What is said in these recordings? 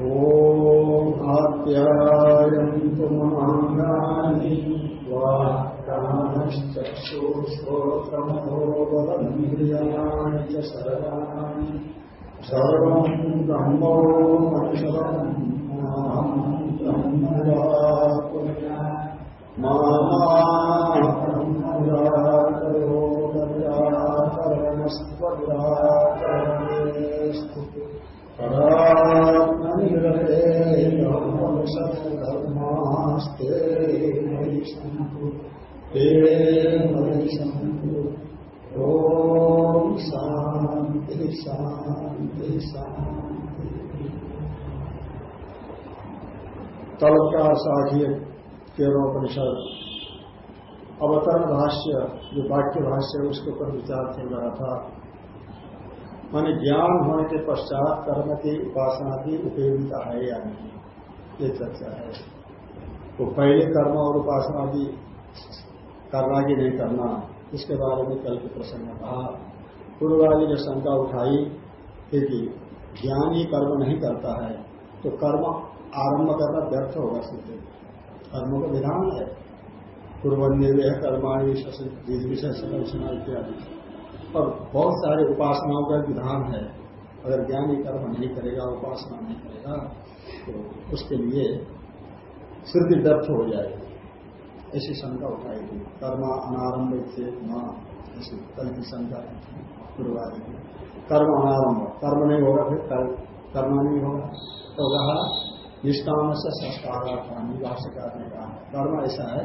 ॐ आप्यायन्तु ममाङ्गानि वाक्कामश्चक्षुश्रोत्रमहोबलमिन्द्रियाणि च सर्वाणि। सर्वम् ब्रह्मोपनिषदम् ब्रह्म मामाकरणस्त्वराकरणेस्तु धर्मास्ते मयि सन्तु ते मयि अवतरण भाष्य जो वाक्य भाष्य है, उसके ऊपर विचार चल रहा था। माने ज्ञान होने के पश्चात कर्म की उपासना की उपयोगिता है या नहीं? ये चर्चा है। तो पहले कर्म और उपासना भी करना कि नहीं करना, इसके बारे में कल के प्रसंग में कहा। पूर्ववादी ने शंका उठाई कि ज्ञान ज्ञानी कर्म नहीं करता है तो कर्म आरंभ करना व्यर्थ होगा सिद्ध। कर्म का विधान है। पूर्वनिर्वय कर्माणी विषय संरचना इत्यादि। और बहुत सारे उपासनाओं का विधान है। अगर ज्ञानी कर्म नहीं करेगा, उपासना नहीं करेगा तो उसके लिए सिद्धि व्यर्थ हो जाएगी। ऐसी शंका उठाई थी कर्म अनारंभ से न, ऐसी कल की शंका पूर्वादि की। कर्म अनारंभ। कर्म नहीं होगा फिर कर्म नहीं होगा। तो कहा निष्काम से संस्कार भाष्यकार ने कहा कर्म ऐसा है,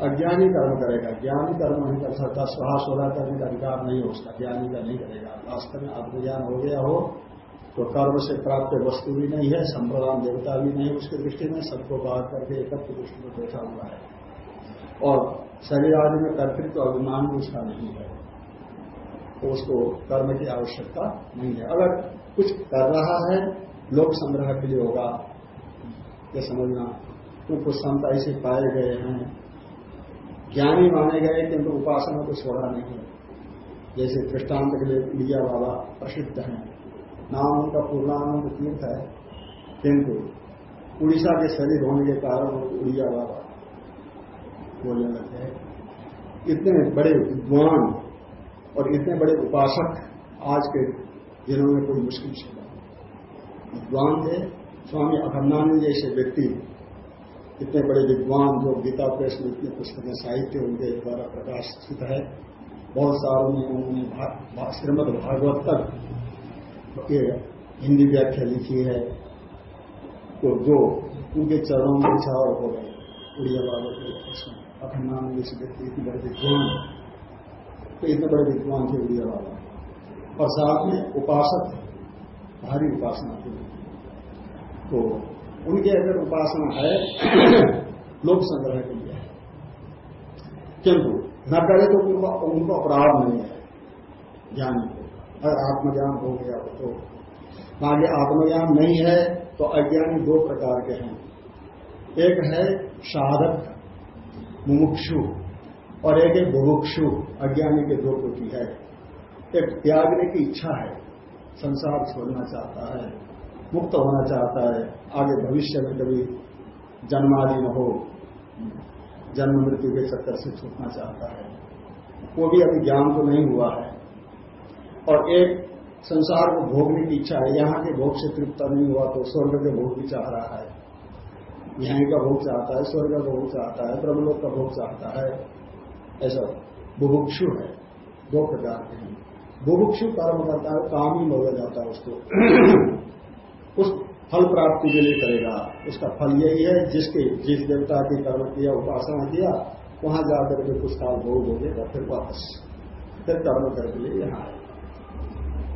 अज्ञानी कर्म करेगा। ज्ञानी कर्म नहीं कर सकता। स्वाहा सोधा करने का अधिकार नहीं हो उसका। ज्ञानी का नहीं करेगा। वास्तव में आत्मज्ञान हो गया हो तो कर्म से प्राप्त वस्तु भी नहीं है, संप्रदान देवता भी नहीं, उसकी दृष्टि में सबको बाहर करके एकत्र दृष्टि में बैठा हुआ है। और शरीर आदि में कर्तृत्व अभिमान भी उसका नहीं है। तो उसको कर्म की आवश्यकता नहीं है। अगर कुछ कर रहा है, लोक संग्रह के लिए होगा। ये समझना तो कुछ संत ऐसे पाए गए हैं? ज्ञानी माने गए, किंतु उपासना को छोड़ा नहीं है। जैसे दृष्टांत के लिए उड़िया बाबा प्रसिद्ध है। नाम उनका पूर्णानंद तीर्थ है, किंतु उड़ीसा के शरीर होने के कारण उड़िया बाबा बोलने लगे इतने बड़े विद्वान और इतने बड़े उपासक आज के दिनों में कोई मुश्किल से विद्वान थे, स्वामी अखंडानंद जैसे व्यक्ति इतने बड़े विद्वान जो गीता प्रेस में इतने पुस्तकें साहित्य उनके द्वारा प्रकाशित है। बहुत सारों में उन्होंने श्रीमद भागवत तक ये हिंदी व्याख्या लिखी है। तो जो उनके चरणों में छावर हो गए। उड़िया बाबा के इसमें अखंडानंद जैसे व्यक्ति इतने बड़े विद्वान तो इतने बड़े विद्वान थे उड़िया बाबा। और साथ में उपासक भारी उपासना थी। तो उनके अगर उपासना है, लोक संग्रह के लिए। किंतु, न करे तो उनको अपराध नहीं है, ज्ञान को अगर आत्मज्ञान हो गया हो तो। आगे आत्मज्ञान नहीं है तो अज्ञानी दो प्रकार के हैं। एक है साधक, मुमुक्षु, और एक है बुभुक्षु, अज्ञानी के दो कोटि है। एक त्यागने की इच्छा है, संसार छोड़ना चाहता है, मुक्त होना चाहता है, आगे भविष्य में कभी जन्मादि न हो, जन्म मृत्यु के चक्कर से छूटना चाहता है। वो भी अभी ज्ञान तो नहीं हुआ है। और एक संसार को भोगने की इच्छा है। यहाँ के भोग से तृप्त नहीं हुआ तो स्वर्ग के भोग भी चाह रहा है। यहीं का भोग चाहता है, स्वर्ग का भोग चाहता है, ब्रह्मलोक का भोग चाहता है। ऐसा बुभुक्षु है। दो प्रकार के हैं। बुभुक्षु कर्म करता है, काम ही हो जाता है उसको। उस फल प्राप्ति के लिए करेगा। उसका फल यही है, जिसके, जिस देवता के कर्म किया, उपासना किया, वहाँ जाकर के कुछ काल भोग हो गएगा फिर वापस, फिर कर्म करके लिए यहाँ आए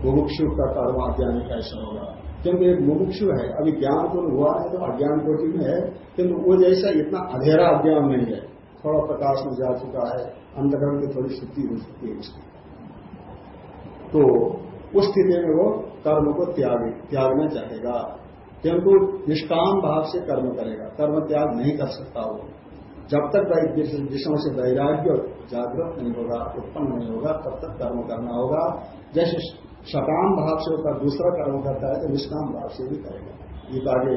मुमुक्षु का कर्म अज्ञानी कैसा होगा? क्योंकि एक मुमुक्षु है, अभी ज्ञान को हुआ है तो अज्ञान कोटि में है, किंतु वो जैसा इतना अधेरा अज्ञान नहीं है, थोड़ा प्रकाश में जा चुका है, अंधकरण की थोड़ी शुद्धि हो चुकी है उसकी तो उस स्थिति में वो कर्म को त्याग त्यागना चाहेगा किंतु निष्काम भाव से कर्म करेगा। कर्म त्याग नहीं कर सकता वो। जब तक विषयों से वैराग्य जागृत नहीं होगा, उत्पन्न नहीं होगा, तब तक कर्म करना होगा। जैसे सकाम भाव से होकर दूसरा कर्म करता है तो निष्काम भाव से भी करेगा। ये आगे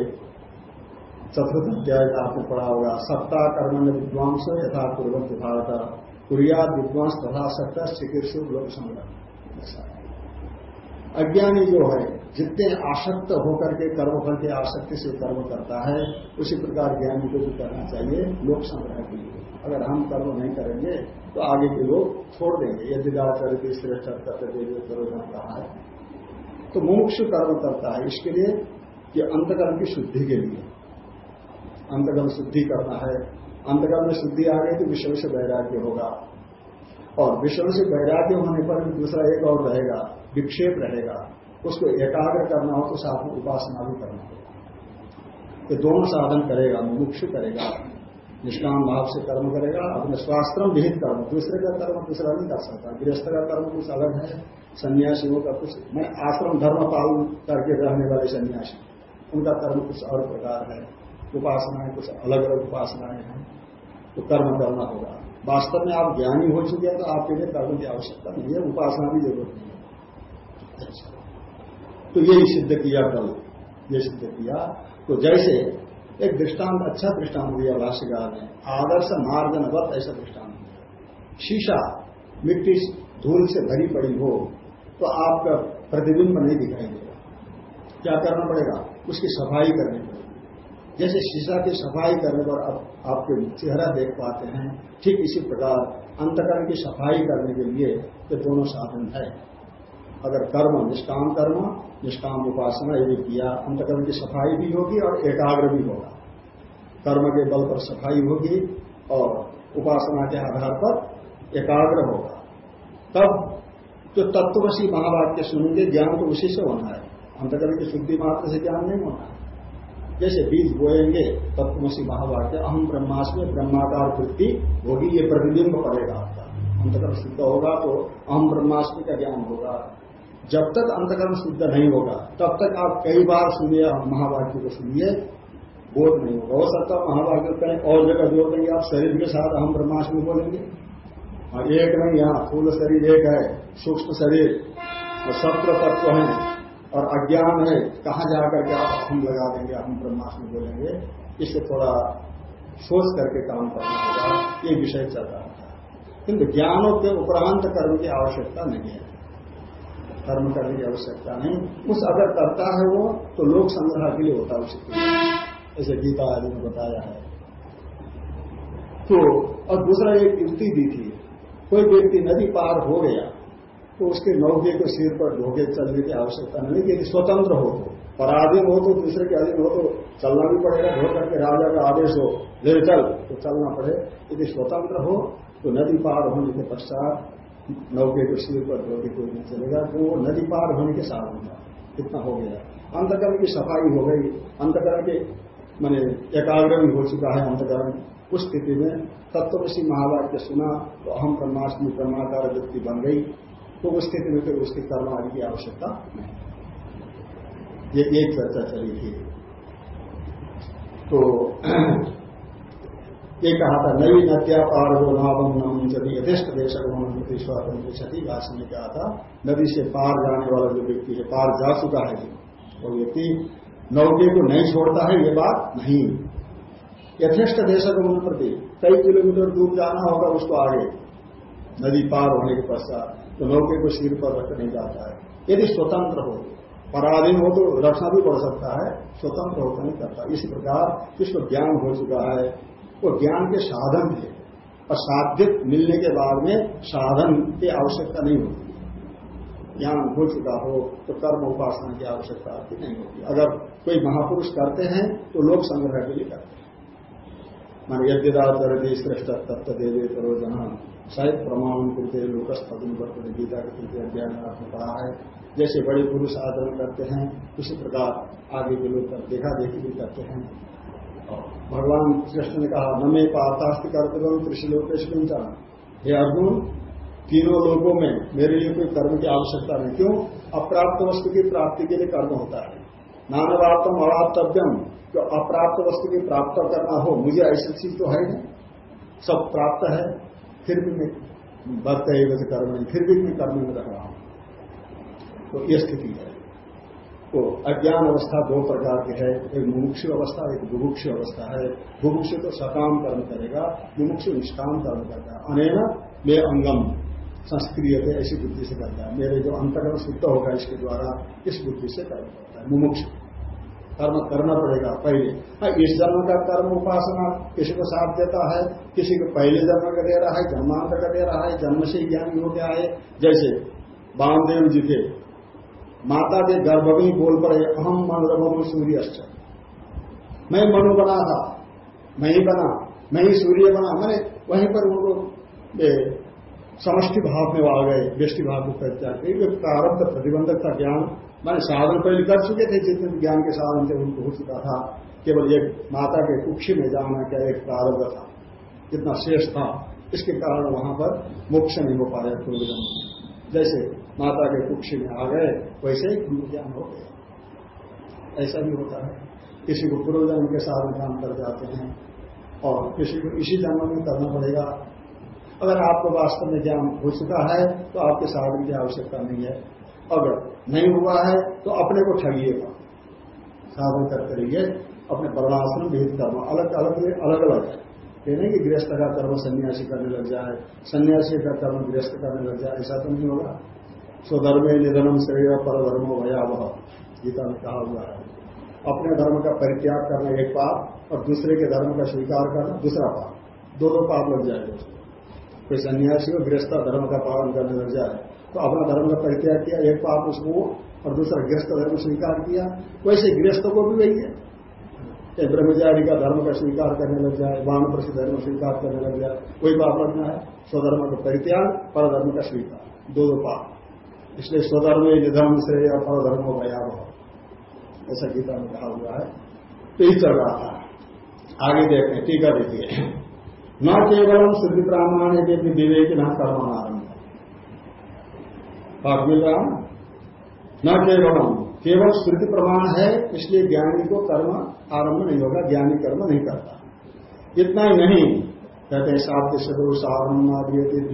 चतुर्थ अध्याय आपने पढ़ा होगा। सत्ता कर्म में विद्वांस यथा पूर्वक भारत कुरिया विद्वांस तथा सत्ता चिकित्सु लोक संग्रह। अज्ञानी जो है, जितने आसक्त होकर के कर्मफल की आसक्ति से कर्म करता है, उसी प्रकार ज्ञानी को भी करना चाहिए, लोक संग्रह के लिए। अगर हम कर्म नहीं करेंगे तो आगे के लोग छोड़ देंगे। यदि चरित्र श्रेष्ठ कर्तव्य करो कहा है। तो मोक्ष कर्म करता है इसके लिए कि अंतकर्म की शुद्धि के लिए। अंतगम शुद्धि करना है। अंतगम में शुद्धि आ गई तो विषय से वैराग्य होगा। और विषय से वैराग्य होने पर भी दूसरा एक और रहेगा, विक्षेप रहेगा। उसको एकाग्र करना हो तो साथ में उपासना भी करना होगा। ये दोनों साधन करेगा मुमुक्ष करेगा। निष्काम भाव से कर्म करेगा, अपने स्वास्थ्य विहित कर्म। दूसरे का कर्म दूसरा नहीं कर सकता। गृहस्थ का कर्म कुछ अलग है सन्यासियों का कुछ। मैं आश्रम धर्म पालन करके रहने वाले सन्यासी। उनका कर्म कुछ और प्रकार है। उपासनाएँ कुछ अलग अलग उपासनाएँ हैं। तो कर्म करना होगा। वास्तव में आप ज्ञानी हो चुके हैं तो आपके लिए कर्म की आवश्यकता नहीं है। उपासना की ज़रूरत नहीं है। अच्छा। तो यही सिद्ध किया कल। ये सिद्ध किया। तो जैसे एक दृष्टांत अच्छा दृष्टांत दिया भाष्यकार ने। आदर्श मार्जनवत ऐसा दृष्टांत शीशा मिट्टी धूल से भरी पड़ी हो तो आपका प्रतिबिंब नहीं दिखाई देगा क्या करना पड़ेगा? उसकी सफ़ाई करनी पड़ेगी। जैसे शीशा की सफ़ाई करने पर आप, आपके चेहरा देख पाते हैं, ठीक इसी प्रकार अंतकरण की सफ़ाई करने के लिए ये दोनों साधन है। अगर कर्म, निष्काम कर्म, निष्काम उपासना यदि किया, अंतकरण की सफ़ाई भी होगी और एकाग्र भी होगा। कर्म के बल पर सफ़ाई होगी और उपासना के आधार पर एकाग्र होगा। तब जो तत्वशी महावाक्य सुनेंगे, ज्ञान तो उसी से होना है। अंतकरण की शुद्धि मात्र से ज्ञान नहीं होना है। जैसे बीज बोएँगे, तत्वसी महावाक्य अहम ब्रह्मास्मि, ब्रह्माकार वृत्ति होगी ये प्रतिबिंब पड़ेगा आपका। अंतकर्म शुद्ध होगा तो अहम ब्रह्मास्मि का ज्ञान होगा। जब तक अंतकर्म शुद्ध नहीं होगा, तब तक आप कई बार सुनिए महावाक्य को सुनिए, बोध नहीं होगा। हो सकता महावाक्य कहीं और जगह जोड़ देंगे, आप शरीर के साथ अहम ब्रह्मास्मि बोलेंगे। और एक नहीं, यहाँ फूल शरीर एक है, सूक्ष्म शरीर, और सत्र तत्व है, और अज्ञान है, कहाँ जाकर के आप हम लगा देंगे हम ब्रह्मास्म बोलेंगे। इससे थोड़ा सोच करके काम करना होगा, ये विषय चल रहा था किंतु ज्ञानों के उपरांत कर्म की आवश्यकता नहीं है। कर्म करने की आवश्यकता नहीं। उस अगर करता है वो तो लोक संग्रह के लिए होता है उसके ऐसे गीता आदि ने बताया है। तो और दूसरा एक युक्ति दी थी। कोई व्यक्ति नदी पार हो गया तो उसके नौके को सिर पर ढोके चलने की आवश्यकता नहीं यदि स्वतंत्र हो तो। पराधीन हो तो दूसरे के अधीन हो तो चलना भी पड़ेगा। ढो करके राजा का आदेश हो, ले चल तो चलना पड़े। यदि स्वतंत्र हो तो नदी पार होने के पश्चात नौके को सिर पर ढोके कोई नहीं चलेगा तो वो नदी पार होने के साथ होगा। इतना हो गया। अंतकरण की सफ़ाई हो गई। अंतकरण के, मैंने एकाग्र भी हो चुका है अंतकरण। उस स्थिति में तत्व तत्वशी महावाक्य सुना तो अहम ब्रह्माष्टमी ब्रह्माकार व्यक्ति बन गई। तो उस स्थिति में फिर उसके कर्म आदि की आवश्यकता नहीं। ये एक चर्चा चली थी। तो ये कहा था नई नद्या पार हो नावम नम यदि यथेष्ट देश क्षति भाषण में कहा था नदी से पार जाने वाला जो व्यक्ति है, पार जा चुका है, वो व्यक्ति नौके को नहीं छोड़ता है, ये बात नहीं। यथेष्ट देश प्रति कई किलोमीटर दूर जाना होगा उसको आगे। नदी पार होने के पश्चात तो नौके को सिर पर रख नहीं जाता है। यदि स्वतंत्र हो, पराधीन हो तो रखना भी पड़ सकता है, स्वतंत्र होकर नहीं करता। इसी प्रकार जिसको ज्ञान हो चुका है वो ज्ञान के साधन थे। और साध्य मिलने के बाद में साधन की आवश्यकता नहीं होती। ज्ञान हो चुका हो तो कर्म उपासना की आवश्यकता आपकी नहीं होती। अगर कोई महापुरुष करते हैं तो लोग संग्रह के लिए करते हैं। मान यज्ञदा चरती श्रेष्ठ तत्व देवे करो जहाँ। शायद प्रमाण करते लोकस पदम करते गीता के अध्याय में आपने पढ़ा है। जैसे बड़े पुरुष आदरण करते हैं, उसी प्रकार आगे के लोग देखा देखी भी करते हैं। भगवान कृष्ण ने कहा, न मे पार्थास्ति कर्तव्य त्रिशलोकेश हे अर्जुन, तीनों लोगों में मेरे लिए कोई कर्म की आवश्यकता नहीं। क्यों? अप्राप्त वस्तु की प्राप्ति के लिए कर्म होता है। नानवाप्तम अवाप्तव्यम, जो अप्राप्त वस्तु की प्राप्त करना हो, मुझे ऐसी चीज़ तो है नहीं। सब प्राप्त है, फिर भी मैं बदत कर्म नहीं, फिर भी मैं कर्म में रह रहा हूँ। तो यह स्थिति है। तो अज्ञान अवस्था दो प्रकार की है। एक मुमुक्ष अवस्था, एक बुभुक्ष अवस्था है। बुभुक्ष तो सकाम कर्म करेगा, मुमुक्ष निष्काम कर्म करता है। अनेना मे अंगम संस्क्रिय थे ऐसी बुद्धि से करता है। मेरे जो अंतर्गत शुद्ध होगा इसके द्वारा, इस बुद्धि से कर्म करता है। मुमुक्ष। कर्म करना पड़ेगा पहले। हाँ इस जन्म का कर्म उपासना किसी को साथ देता है, किसी को पहले जन्म का दे रहा है, जन्मांतर का दे रहा है, जन्म से ज्ञानी हो गया है। जैसे बामदेव जी थे माता के गर्भ में बोल पड़े अहम मन सूर्य मैं मनु बना था, मैं ही बना, मैं ही सूर्य बना, मैंने वहीं पर उनको समष्टि भाव में आ गए, व्यष्टि भाव को परित्याग प्रारब्ध प्रतिबंधक का ज्ञान। मैंने साधन पहले कर चुके थे, जितने ज्ञान के साधन थे, उनको हो चुका था। केवल एक माता के कुक्षी में जाना क्या एक प्रारब्ध था। कितना शेष था। इसके कारण वहाँ पर मोक्ष नहीं हो पाया जैसे माता के कुक्षी में आ गए, वैसे ही ज्ञान हो गया। ऐसा भी होता है। किसी को पूर्वजन्म के साधन काम कर जाते हैं और किसी को इसी जन्म में करना पड़ेगा। अगर आपको वास्तव में ज्ञान हो चुका है तो आपके साधन की आवश्यकता नहीं है। अगर नहीं हुआ है तो अपने को ठगिएगा। साधन करते रहिए अपने वर्णाश्रम विहित कर्म अलग अलग अलग अलग है। ये नहीं कि गृहस्थ का कर्म सन्यासी करने लग जाए, सन्यासी का कर्म गृहस्थ करने लग जाए, ऐसा तो नहीं होगा। स्वधर्म निधनम श्रेय पर धर्म भयावह गीता में कहा हुआ है। अपने धर्म का परित्याग करना एक पाप और दूसरे के धर्म का स्वीकार करना दूसरा पाप। दोनों पाप लग जाएगा। उसको कोई सन्यासी को गृहस्थ धर्म का पालन करने लग जाए तो अपना धर्म का परित्याग किया, एक पाप उसको और दूसरा गृहस्थ धर्म स्वीकार किया, वैसे गृहस्थ को भी वही है। ब्रह्मचारी का धर्म का स्वीकार करने लग जाए वाण प्रसिद्ध धर्म स्वीकार करने लग जाए, कोई पाप लगना है स्वधर्म का परित्याग पर धर्म का स्वीकार। दो दो पाप। इसलिए स्वधर्म निधर्म से या पर धर्म भयावह ऐसा गीता में कहा हुआ है। तो ही चल रहा था आगे देखते टीका देखिए। न केवल श्रुति प्रामाण्य के विवेक न कर्म आरंभ। रहा न केवल केवल श्रुति प्रमाण है, इसलिए ज्ञानी को कर्म आरंभ नहीं होगा, ज्ञानी कर्म नहीं करता। इतना ही नहीं। कहते हैं, साध्य सदो साधन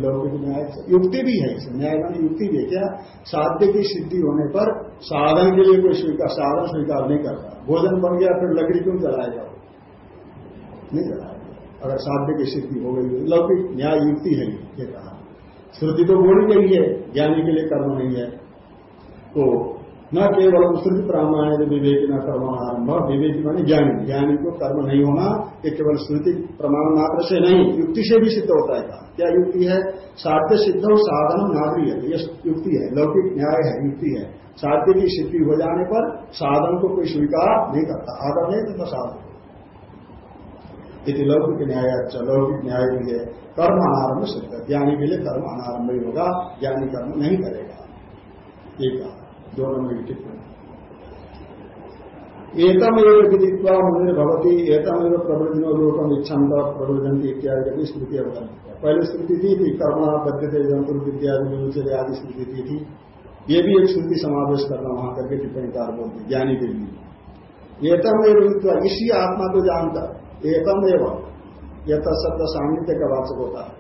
लौकिक न्याय। युक्ति भी है इसमें न्याय मानी युक्ति भी है। क्या साध्य की सिद्धि होने पर साधन के लिए कोई स्वीकार, साधन स्वीकार नहीं करता। भोजन बन गया, फिर लकड़ी क्यों चलाएगा नहीं चलाएगा अगर साध्य की सिद्धि हो गई, लौकिक न्याय युक्ति है, ये कहा। श्रुति तो बोली गई है, ज्ञानी के लिए कर्म नहीं है। तो न केवल श्रुति प्रामाण्य विवेक न कर्म आरंभ विवेक मानी ज्ञानी। ज्ञानी को कर्म नहीं होना, ये केवल श्रुति प्रमाण मात्र से नहीं, युक्ति से भी सिद्ध होता है क्या युक्ति है? साध्य सिद्ध साधन नागरी है ये युक्ति है, लौकिक न्याय है, युक्ति है। साध्य की सिद्धि हो जाने पर साधन को कोई स्वीकार नहीं करता। आदर नहीं करता साधन? यदि लौकिक न्याय अच्छा लौकिक न्याय भी है। कर्म अनारंभ सिद्ध। ज्ञानी के लिए कर्म अनारंभ ही होगा, ज्ञानी कर्म नहीं करेगा। एक दो नंबर की टिप्पणी एतम एवं विदित्वा मुनि भवती एतम एवं प्रवृत्ति लोकम इच्छा प्रवृत्ति इत्यादि की स्मृति अवगम पहले स्मृति थी थी कर्म बद्ध थे जंतु इत्यादि आदि स्मृति थी ये भी एक स्मृति समावेश करना वहाँ करके टिप्पणी कार बोलती ज्ञानी के लिए। एतम एवं इसी आत्मा को जानकर एकम एवं यह शब्द सान्निध्य का वाचक होता है।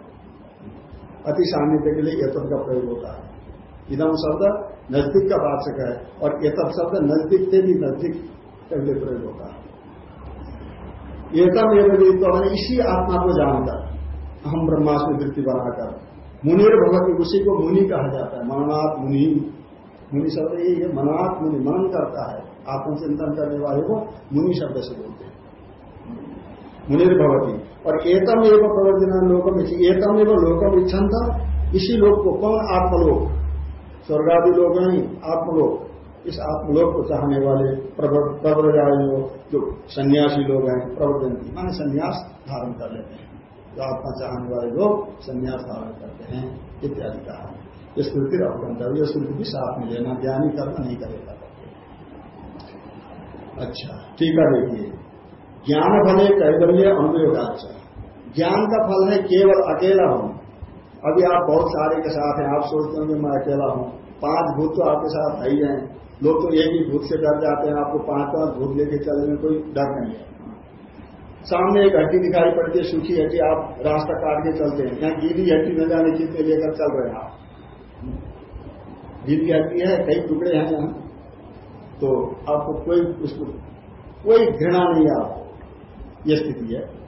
अति सान्निध्य के लिए एतम का प्रयोग होता है। इदम शब्द नज़दीक का वाचक है और एतम शब्द नज़दीक से भी नज़दीक पहले प्रयोग होता है। एकम एवं मैंने इसी आत्मा को जानकर हम ब्रह्मास्म वृत्ति बनाकर, मुनिर भगवती उसी को मुनि कहा जाता है मननाथ मुनि। मुनि शब्द यही है मनाथ मुनि मनन करता है। आत्मचिंतन करने वाले को मुनि शब्द से बोलते हैं। मुनिर भवती। और एकम एवं प्रवर्जना लोकम एकम एवं लोकम इच्छन था इसी लोक को कौन आत्मलोक? स्वर्गादि लोग नहीं आत्मलोक। इस आत्मलोक को चाहने वाले प्रवर्जाई लोग जो सन्यासी लोग हैं प्रवर्जन मान संन्यास धारण कर लेते हैं। जो आत्मा चाहने वाले लोग संन्यास धारण करते हैं, इत्यादि कहा ये स्मृति अवगंतव्य ये स्मृति भी साथ में लेना, ज्ञानी कर्म नहीं करेगा। अच्छा ठीक है देखिए। ज्ञान फल है कैबल्य अनुयोगाच ज्ञान का फल है केवल अकेला हूँ अभी आप बहुत सारे के साथ हैं, आप सोचते होंगे, मैं अकेला हूँ। पाँच भूत तो आपके साथ है ही हैं। लोग तो एक ही भूत से डर जाते हैं, आपको पाँच पाँच भूत लेके चलने में कोई डर नहीं है। सामने एक हड्डी दिखाई पड़ती है, सूखी हड्डी, आप रास्ता काट के चलते हैं। यहाँ गीली हड्डी न जाने कितने लेकर चल रहे हैं आप। भिन्न जाती है, कई टुकड़े हैं यहाँ। तो आपको कोई उसको, कोई घृणा नहीं है आपको। ये स्थिति है।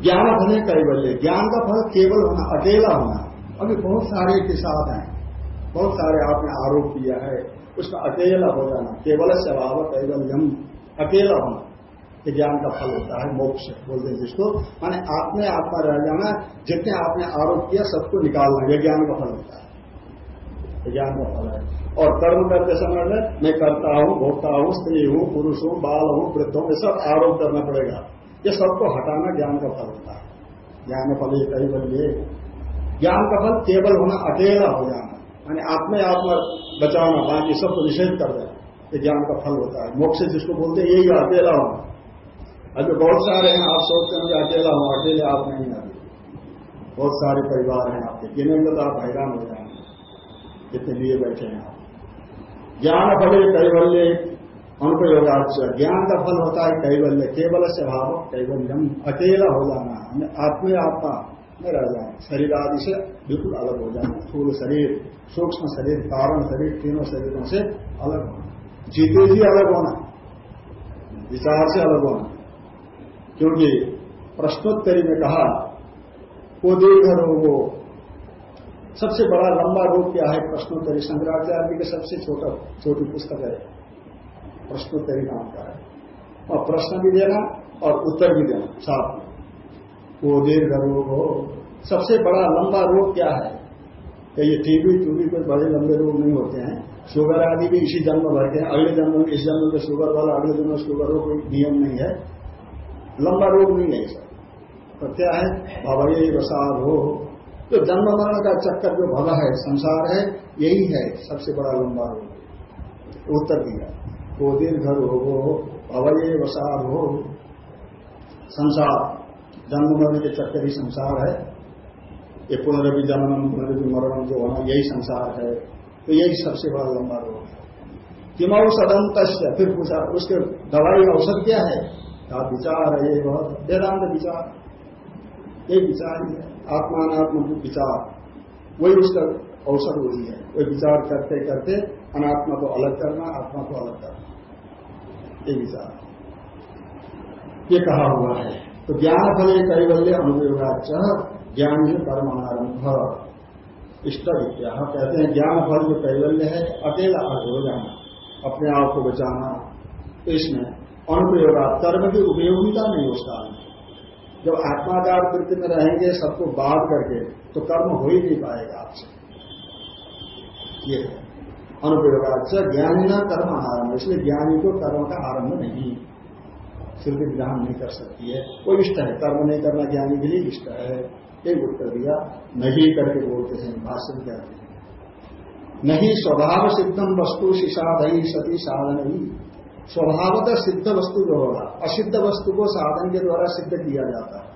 ज्ञान फल कैवल्य ज्ञान का फल केवल होना, अकेला होना। अभी बहुत सारे के साथ हैं। बहुत सारे आपने आरोप किया है। उसका अकेला हो जाना, केवल स्वभाव कैवल्यम अकेला होना, ये ज्ञान का फल होता है, मोक्ष बोलते हैं जिसको। माने आत्मे आपका रह जाना, जितने आपने आरोप किया, सबको निकालना यह ज्ञान का फल होता है। ज्ञान का फल है। और कर्म करते समय में, मैं करता हूँ, भोगता हूँ, स्त्री हूँ, पुरुष हूँ, बाल हूँ, वृद्ध हूँ, ये सब आरोप करना पड़ेगा। ये सबको हटाना ज्ञान का फल होता है। ज्ञान फल ये कहीं बनिए ज्ञान का फल केवल होना अकेला हो जाना मानी आत्मा आत्मा बचाना, बाकी सबको निषेध कर देना, ये ज्ञान का फल होता है। मोक्ष जिसको बोलते हैं, यही अकेला होना। अभी बहुत सारे हैं, आप सोचते हैं अकेला हूँ अकेले आप नहीं आते बहुत सारे परिवार हैं आपके गिनेंगे तो आप हैरान हो जाएँगे इतने लिए बैठे हैं आप। ज्ञान फल कैवल्य अनुपयोगाच ज्ञान का फल होता है कैवल्य केवल से भाव कैवल्यम अकेला हो जाना हमें आत्म आत्मा में रह जाए शरीर आदि से बिल्कुल अलग हो जाना स्थूल शरीर, सूक्ष्म शरीर, कारण शरीर, तीनों शरीरों से अलग होना। जीते जी अलग होना। विचार से अलग होना। क्योंकि प्रश्नोत्तरी में कहा को दीर्घ रोगो। सबसे बड़ा लंबा रोग क्या है? प्रश्नोत्तरी शंकराचार्य के सबसे छोटा, छोटी पुस्तक है। प्रश्नोत्तरी नाम का है। और प्रश्न भी देना और उत्तर भी देना, साथ में। को दीर्घ रोग हो। सबसे बड़ा लंबा रोग क्या है? कि ये टीबी, टूबी कोई बड़े लंबे रोग नहीं होते हैं। शुगर आदि भी इसी जन्म भर के अगले जन्म में इस जन्म में शुगर वाला, अगले जन्म में शुगर हो कोई नियम नहीं है। लंबा रोग नहीं है सब तो क्या है? भवय वसाद हो। तो जन्म मरण का चक्कर जो भला है, संसार है, यही है सबसे बड़ा लंबा रोग उत्तर दिया घर हो भवय वसाद हो संसार। जन्म मरण के चक्कर ही संसार है। ये पुनरभि जन्म पुनरभि मरण, जो होना, यही संसार है। तो यही सबसे बड़ा लंबा रोग है। किम औषधम फिर पूछा, उसके दवाई औषध क्या है? का विचार है, ये बहुत वेदांत विचार। ये विचार ही है। आत्मात्म विचार। वही उसका अवसर वही है। वही विचार करते करते अनात्मा को अलग करना, आत्मा को अलग करना। ये विचार ये कहा हुआ है। तो ज्ञान फल कैवल्य अनुयोगाच ज्ञान ही परमारंभ। इष्ट विद्या कहते हैं ज्ञान फल जो कैवल्य है, अकेला हो जाना, अपने आप को बचाना। तो इसमें अनुप्रयोगा कर्म की उपयोगिता नहीं उस काल जब आत्माकार वृत्ति में रहेंगे, सबको बाध करके तो कर्म हो ही नहीं पाएगा आपसे। ये अनुप्रयोगाच ज्ञानी ना कर्म आरंभ, इसलिए ज्ञानी को कर्म का आरंभ नहीं। श्रुति विधान नहीं कर सकती है। वो इष्ट है, कर्म नहीं करना ज्ञानी के लिए इष्ट है। एक उत्तर दिया, नहीं करके बोलते हैं, भाषण कहते हैं? नहीं स्वभाव सिद्धम वस्तु शिषादही सती साधन ही स्वभावतः सिद्ध वस्तु जो होगा, असिद्ध वस्तु को साधन के द्वारा सिद्ध किया जाता है।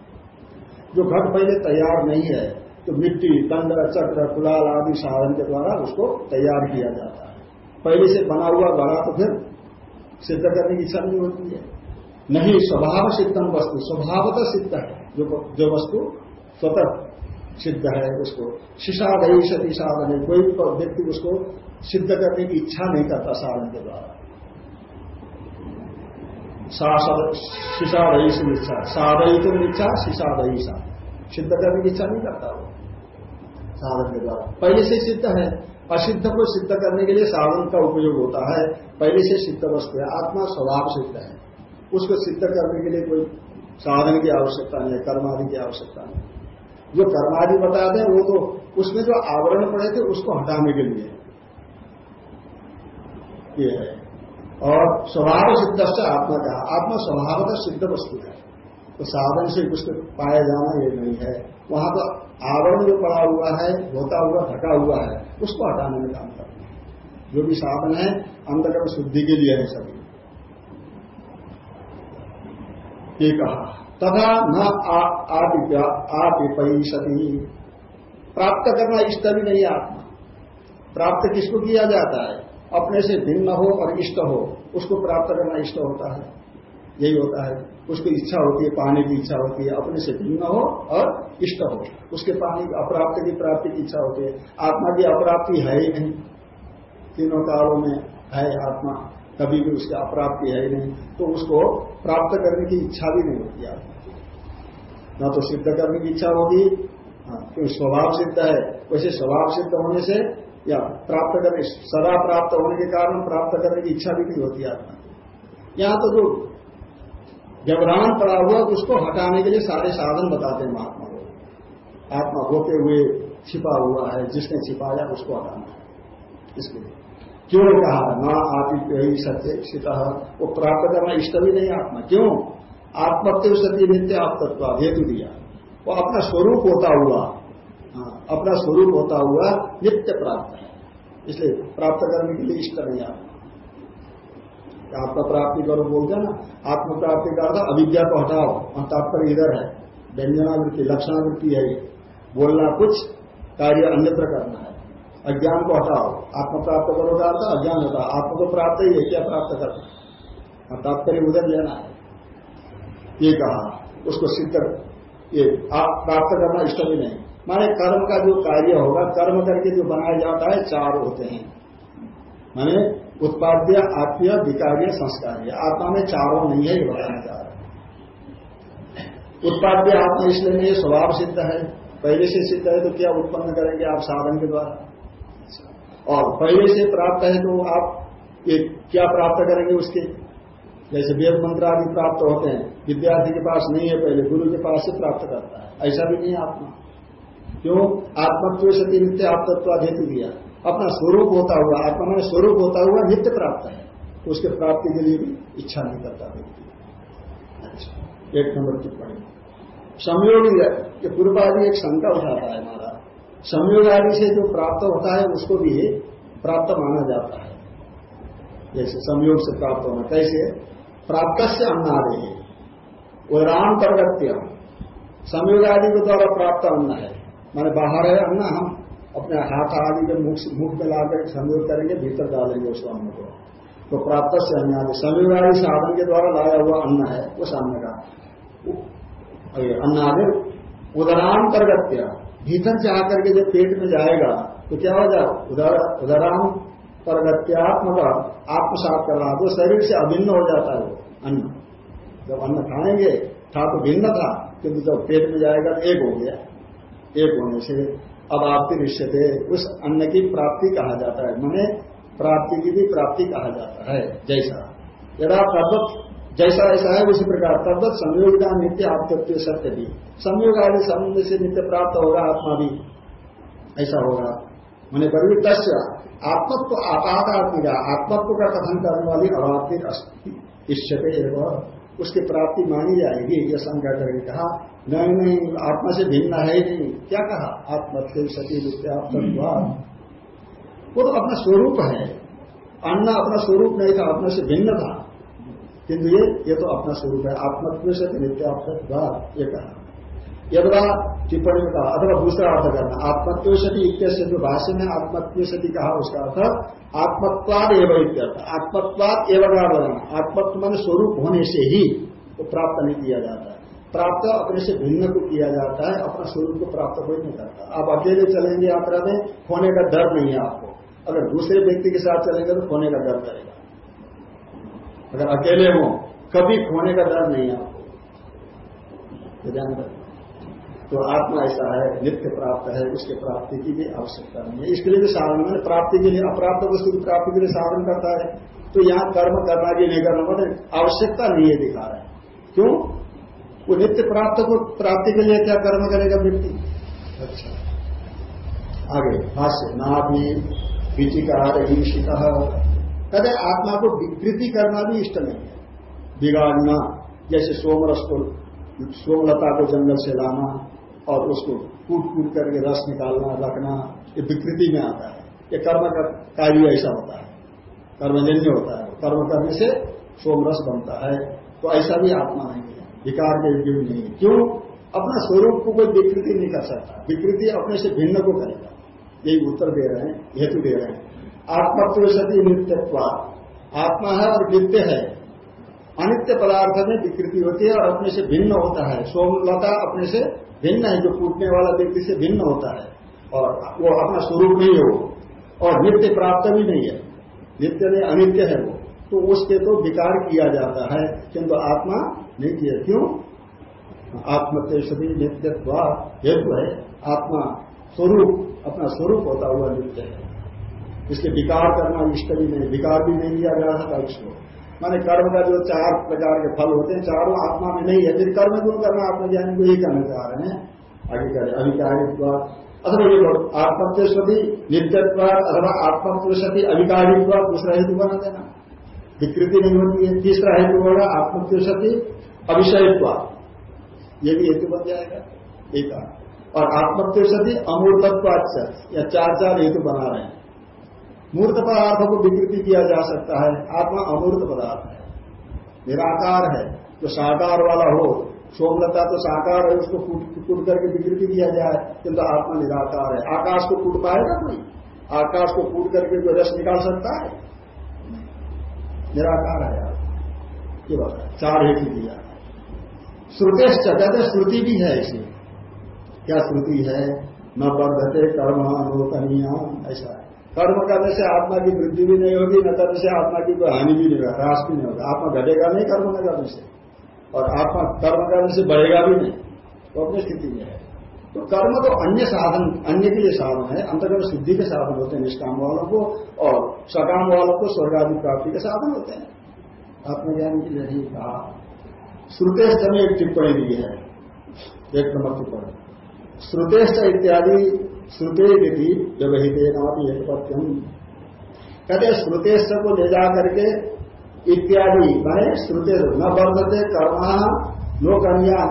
जो घट पहले तैयार नहीं है तो मिट्टी, दंड, चक्र, कुलाल आदि साधन के द्वारा उसको तैयार किया जाता है। पहले से बना हुआ घड़ा तो फिर सिद्ध करने की इच्छा नहीं होती है। नहीं, स्वभाव सिद्धम वस्तु, स्वभावतः सिद्ध है। जो जो वस्तु स्वतः सिद्ध है, उसको शिशादही सती साधन है कोई व्यक्ति उसको सिद्ध करने की इच्छा नहीं करता साधन के द्वारा। शिशा रही से इच्छा साधई तो इच्छा शिशा रही सा सिद्ध करने की इच्छा नहीं करता वो। साधन के द्वारा। पहले से सिद्ध है। असिद्ध को सिद्ध करने के लिए साधन का उपयोग होता है। पहले से सिद्ध वस्तु है। आत्मा स्वभाव सिद्ध है। उसको सिद्ध करने के लिए कोई साधन की आवश्यकता नहीं है कर्मादि की आवश्यकता नहीं जो कर्मादि बताते हैं वो तो उसमें जो आवरण पड़े थे, उसको हटाने के लिए। ये है। और स्वभाव सिद्ध से आत्मा का। आत्मा स्वभावतः सिद्ध वस्तु है। तो साधन से कुछ पाया जाना ये नहीं है। वहाँ तो आवरण जो पड़ा हुआ है होता हुआ, ढका हुआ है, उसको हटाने में काम करना है। जो भी साधन है अंतकर्म शुद्धि के लिए है सभी। ये कहा, तथा न आप सती प्राप्त करना इष्ट भी नहीं आत्मा। प्राप्त किसको किया जाता है? अपने से भिन्न हो और इष्ट हो, उसको प्राप्त करना इष्ट होता है। यही होता है। उसको इच्छा होती है पाने की इच्छा होती है अपने से भिन्न हो और इष्ट हो। उसके पानी अप्राप्त की प्राप्ति की इच्छा होती है। आत्मा की अप्राप्ति है ही नहीं। तीनों कालों में है आत्मा कभी भी उसकी अप्राप्ति है ही नहीं। तो उसको प्राप्त करने की इच्छा भी नहीं होती आत्मा न तो सिद्ध करने की इच्छा होगी हाँ, क्योंकि स्वभाव सिद्ध है। वैसे स्वभाव सिद्ध होने से या प्राप्त करने सदा प्राप्त होने के कारण प्राप्त करने की इच्छा भी नहीं होती आत्मा यहाँ तो जो व्यवधान पड़ा हुआ उसको हटाने के लिए सारे साधन बताते हैं महात्मा को। आत्मा होते हुए छिपा हुआ है जिसने छिपाया उसको हटाना है। इसके लिए क्यों कहा न आप ही सत्य सीता वो प्राप्त करना इष्ट भी नहीं आत्मा। क्यों? आत्मत्य सत्य नित्य आप तत्व हेतु दिया। वो अपना स्वरूप होता हुआ हाँ, अपना स्वरूप होता हुआ नित्य प्राप्त है। इसलिए प्राप्त करने के लिए इष्ट नहीं आता आत्म प्राप्ति करो बोलते हैं ना। आत्म प्राप्ति का अर्थ अविद्या को हटाओ। और तात्पर्य इधर है। व्यंजनावृत्ति, लक्षणावृत्ति है बोलना कुछ, कार्य अन्यत्र करना है। अज्ञान को हटाओ। आत्म प्राप्त करो का अर्थ अज्ञान होता आत्म को प्राप्त ही है, क्या प्राप्त करना तात्पर्य उधर लेना है। ये कहा, उसको सिद्ध ये प्राप्त करना इष्ट भी नहीं। माने कर्म का जो कार्य होगा, कर्म करके जो बनाया जाता है, चार होते हैं। माने उत्पाद्य आत्मीय विकार्य संस्कार आत्मा में चारों नहीं है, ये बताना चाह रहे उत्पाद्य आत्मा इसलिए नहीं स्वभाव सिद्ध है। पहले से सिद्ध है तो क्या उत्पन्न करेंगे आप साधन के द्वारा? और पहले से प्राप्त है तो आप ये क्या प्राप्त करेंगे उसके? जैसे वेद मंत्र आदि प्राप्त होते हैं। विद्यार्थी के पास नहीं है पहले, गुरु के पास से प्राप्त करता है। ऐसा भी नहीं आत्मा। क्यों? आत्मत्व सती नित्य आत्मत्वाधेतु दिया। अपना स्वरूप होता हुआ, आत्मा में स्वरूप होता हुआ नित्य प्राप्त है। तो उसके प्राप्ति के लिए भी इच्छा नहीं करता व्यक्ति। अच्छा एक नंबर टिप्पणी। संयोग ये पूर्वादि एक शंका उठाता है हमारा। संयोग आदि से जो प्राप्त होता है, उसको भी प्राप्त माना जाता है। जैसे संयोग से प्राप्त होना, कैसे? प्राप्त से अन्न आदि है वो राम प्रगत्य। संयोग आदि के द्वारा प्राप्त अन्न है। माने बाहर है अन्न, हम अपने हाथ आदि के मुख मुख में लाकर संयोग करेंगे, भीतर डालेंगे उस अन्न को। तो प्राप्त से अन्न आदि संयोग आदि साधन के द्वारा लाया हुआ अन्न है उस अन्न का उदराम प्रगत्य। भीतर जा करके जब पेट में जाएगा तो क्या हो जाए उदराम प्रगत्यात्मक आत्मसात कर रहा तो शरीर से अभिन्न हो जाता है अन्न। जब अन्न खाएँगे, था तो भिन्न था, किंतु जब पेट में जाएगा एक हो गया। एक होने से अब आपकी रिश्ते उस अन्न की प्राप्ति कहा जाता है। मैंने प्राप्ति की भी प्राप्ति कहा जाता है, जैसा। यदा तद्वत, जैसा ऐसा है उसी प्रकार तद्वत संयोगिता नित्य आपत्य सत्य भी। संयोग आदि संबंध से नित्य प्राप्त होगा आत्मा भी। ऐसा होगा। मैंने तस्या आत्मत्व आपादात्मिका, आत्मत्व का कथन करने वाली अवात्मिक इष्यते एवं उसकी प्राप्ति मानी जाएगी। यह शंका करके कहा, नहीं नहीं, आत्मा से भिन्न है ही नहीं। क्या कहा? आत्मा थे सती विद्यात्मत्व वो तो अपना स्वरूप है। अन्ना अपना स्वरूप नहीं था अपने से भिन्न था। किंतु ये ये तो अपना स्वरूप है। आत्मत्व से नित्यात्मत्व ये कहा। यदवा टिप्पणी में कहा, अथवा दूसरा अर्थ करना आत्मत्व सती जो भाष्य में आत्मत्व सती कहा, उसका अर्थ आत्मत्वाद एवं इत्यर्थ, आत्मत्वाद एवं का बनाना आत्मत्व मन स्वरूप होने से ही वो प्राप्त नहीं किया जाता है। प्राप्त अपने से भिन्न को किया जाता है, अपना स्वरूप को प्राप्त कोई नहीं करता। आप अकेले चलेंगे यात्रा में, खोने का डर नहीं है आपको। अगर दूसरे व्यक्ति के साथ चलेंगे तो खोने का डर करेगा। अगर अकेले हो, कभी खोने का डर नहीं है आपको। ध्यान रखें तो आत्मा ऐसा है, नित्य प्राप्त है, उसके प्राप्ति की भी आवश्यकता नहीं है। इसके लिए भी साधन मैंने प्राप्ति के लिए, अप्राप्त वस्तु की प्राप्ति के लिए साधन करता है। तो यहाँ कर्म करना भी नहीं करना मतलब आवश्यकता नहीं है दिखा रहा है। क्यों? वो नित्य प्राप्त को प्राप्ति के लिए क्या कर्म करेगा व्यक्ति? अच्छा। आगे, भाष्य, नाभि, विचिकार ईशित कहते आत्मा को विकृति करना भी इष्ट नहीं है। बिगाड़ना जैसे सोमरस को, सोमलता को जंगल से लाना और उसको कूट कूट करके रस निकालना, रखना, ये विकृति में आता है। ये कर्म का कार्य ऐसा होता है। कर्मजन्य होता है। कर्म करने से सोम रस बनता है। तो ऐसा भी आत्मा नहीं है। विकार के योग्य नहीं है। क्यों? अपना स्वरूप को कोई विकृति नहीं कर सकता। विकृति अपने से भिन्न को करेगा। यही उत्तर दे रहे हैं, हेतु दे रहे हैं। आत्मत्व सती नित्यत्व। आत्मा है और नित्य है। अनित्य पदार्थ में विकृति होती है और अपने से भिन्न होता है। सोमलता अपने से भिन्न है, जो कूटने वाला व्यक्ति से भिन्न होता है। और वो अपना स्वरूप नहीं हो और नित्य प्राप्त भी नहीं है। नित्य नहीं, अनित्य है वो। तो उसके तो विकार किया जाता है, किंतु आत्मा नहीं किया? क्यों आत्मत्य सभी नित्यत्व हेतु है। आत्मा स्वरूप, अपना स्वरूप होता हुआ नित्य है। इसके विकार करना इष्ट भी नहीं, विकार भी नहीं लिया जा सकता इसको। माने कर्म का जो चार प्रकार के फल होते हैं, चारों आत्मा में नहीं है। फिर कर्म क्यों करना? आत्मज्ञानी को यही करना चाह रहे हैं। आगे करें अभिकारित्व अथवा ये आत्मत्वसती नित्यत्व अथवा आत्मत्वसती अभिकारित्व दूसरा हेतु बना देना। विकृति नहीं होती है, तीसरा हेतु होगा आत्मत्वसती अभिषयत्व ये भी हेतु बन जाएगा एक और आत्मत्वसती अमूर्तत्व या चार चार हेतु बना रहे हैं। मूर्त पदार्थ को विकृति किया जा सकता है। आत्मा अमूर्त पदार्थ है। निराकार है। जो साकार वाला हो, सोमलता तो साकार है, उसको कूट करके विकृति किया जाए, किंतु आत्मा निराकार है। आकाश को कूट पाएगा कोई? आकाश को कूट करके कोई रस निकाल सकता है? निराकार है ये बात चार हेतु दिया। श्रुतेश कहते श्रुति भी है इसे। क्या श्रुति है? न वर्धते कर्म अनुकनीय ऐसा है। कर्म करने से आत्मा की वृद्धि भी नहीं होगी, न करने से आत्मा की कोई हानि भी नहीं होगा, ह्रास भी नहीं होगा। आत्मा घटेगा नहीं कर्म न करने से। और आत्मा कर्म करने से बढ़ेगा भी नहीं। वो अपनी स्थिति में है। तो कर्म तो अन्य साधन, अन्य के लिए साधन है। अंतर्गत सिद्धि के साधन होते हैं, निष्काम वालों को और सकाम वालों को स्वर्गादि प्राप्ति के साधन होते हैं। आत्मज्ञान के लिए कहा। श्रुतेश में एक टिप्पणी दी है। एक नंबर टिप्पणी। श्रुतेश इत्यादि श्रुते विधि व्यवहित एकपत्यम। कहते श्रुतेश को ले जा करके इत्यादि मैंने श्रुते न वर्धते, कर्मा नो कन्या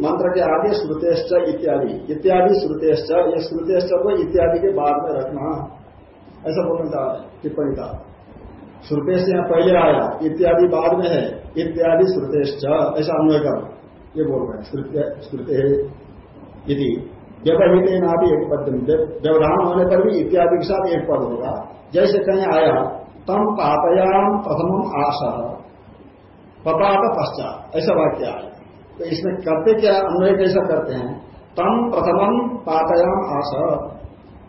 मंत्र के आगे श्रुतेश्च इत्यादि इत्यादि श्रुतेश्च, ये श्रुतेश्च को इत्यादि के बाद में रखना। ऐसा बोलना चाह टिप्पणी का। श्रुतेश यहाँ पहले आया, इत्यादि बाद में है, इत्यादि श्रुतेश्च, ऐसा अन्वय ये बोल रहे हैं, श्रुते यदि व्यवहित ना भी एक पद व्यवधान होने पर भी इत्यादि के साथ एक पद होगा। जैसे कहीं आया, तम पापयाम प्रथम आश। पपात पश्चात। ऐसा वाक्य आया। तो इसमें करते क्या, अन्वय कैसा करते हैं? तम प्रथम पापयाम आश।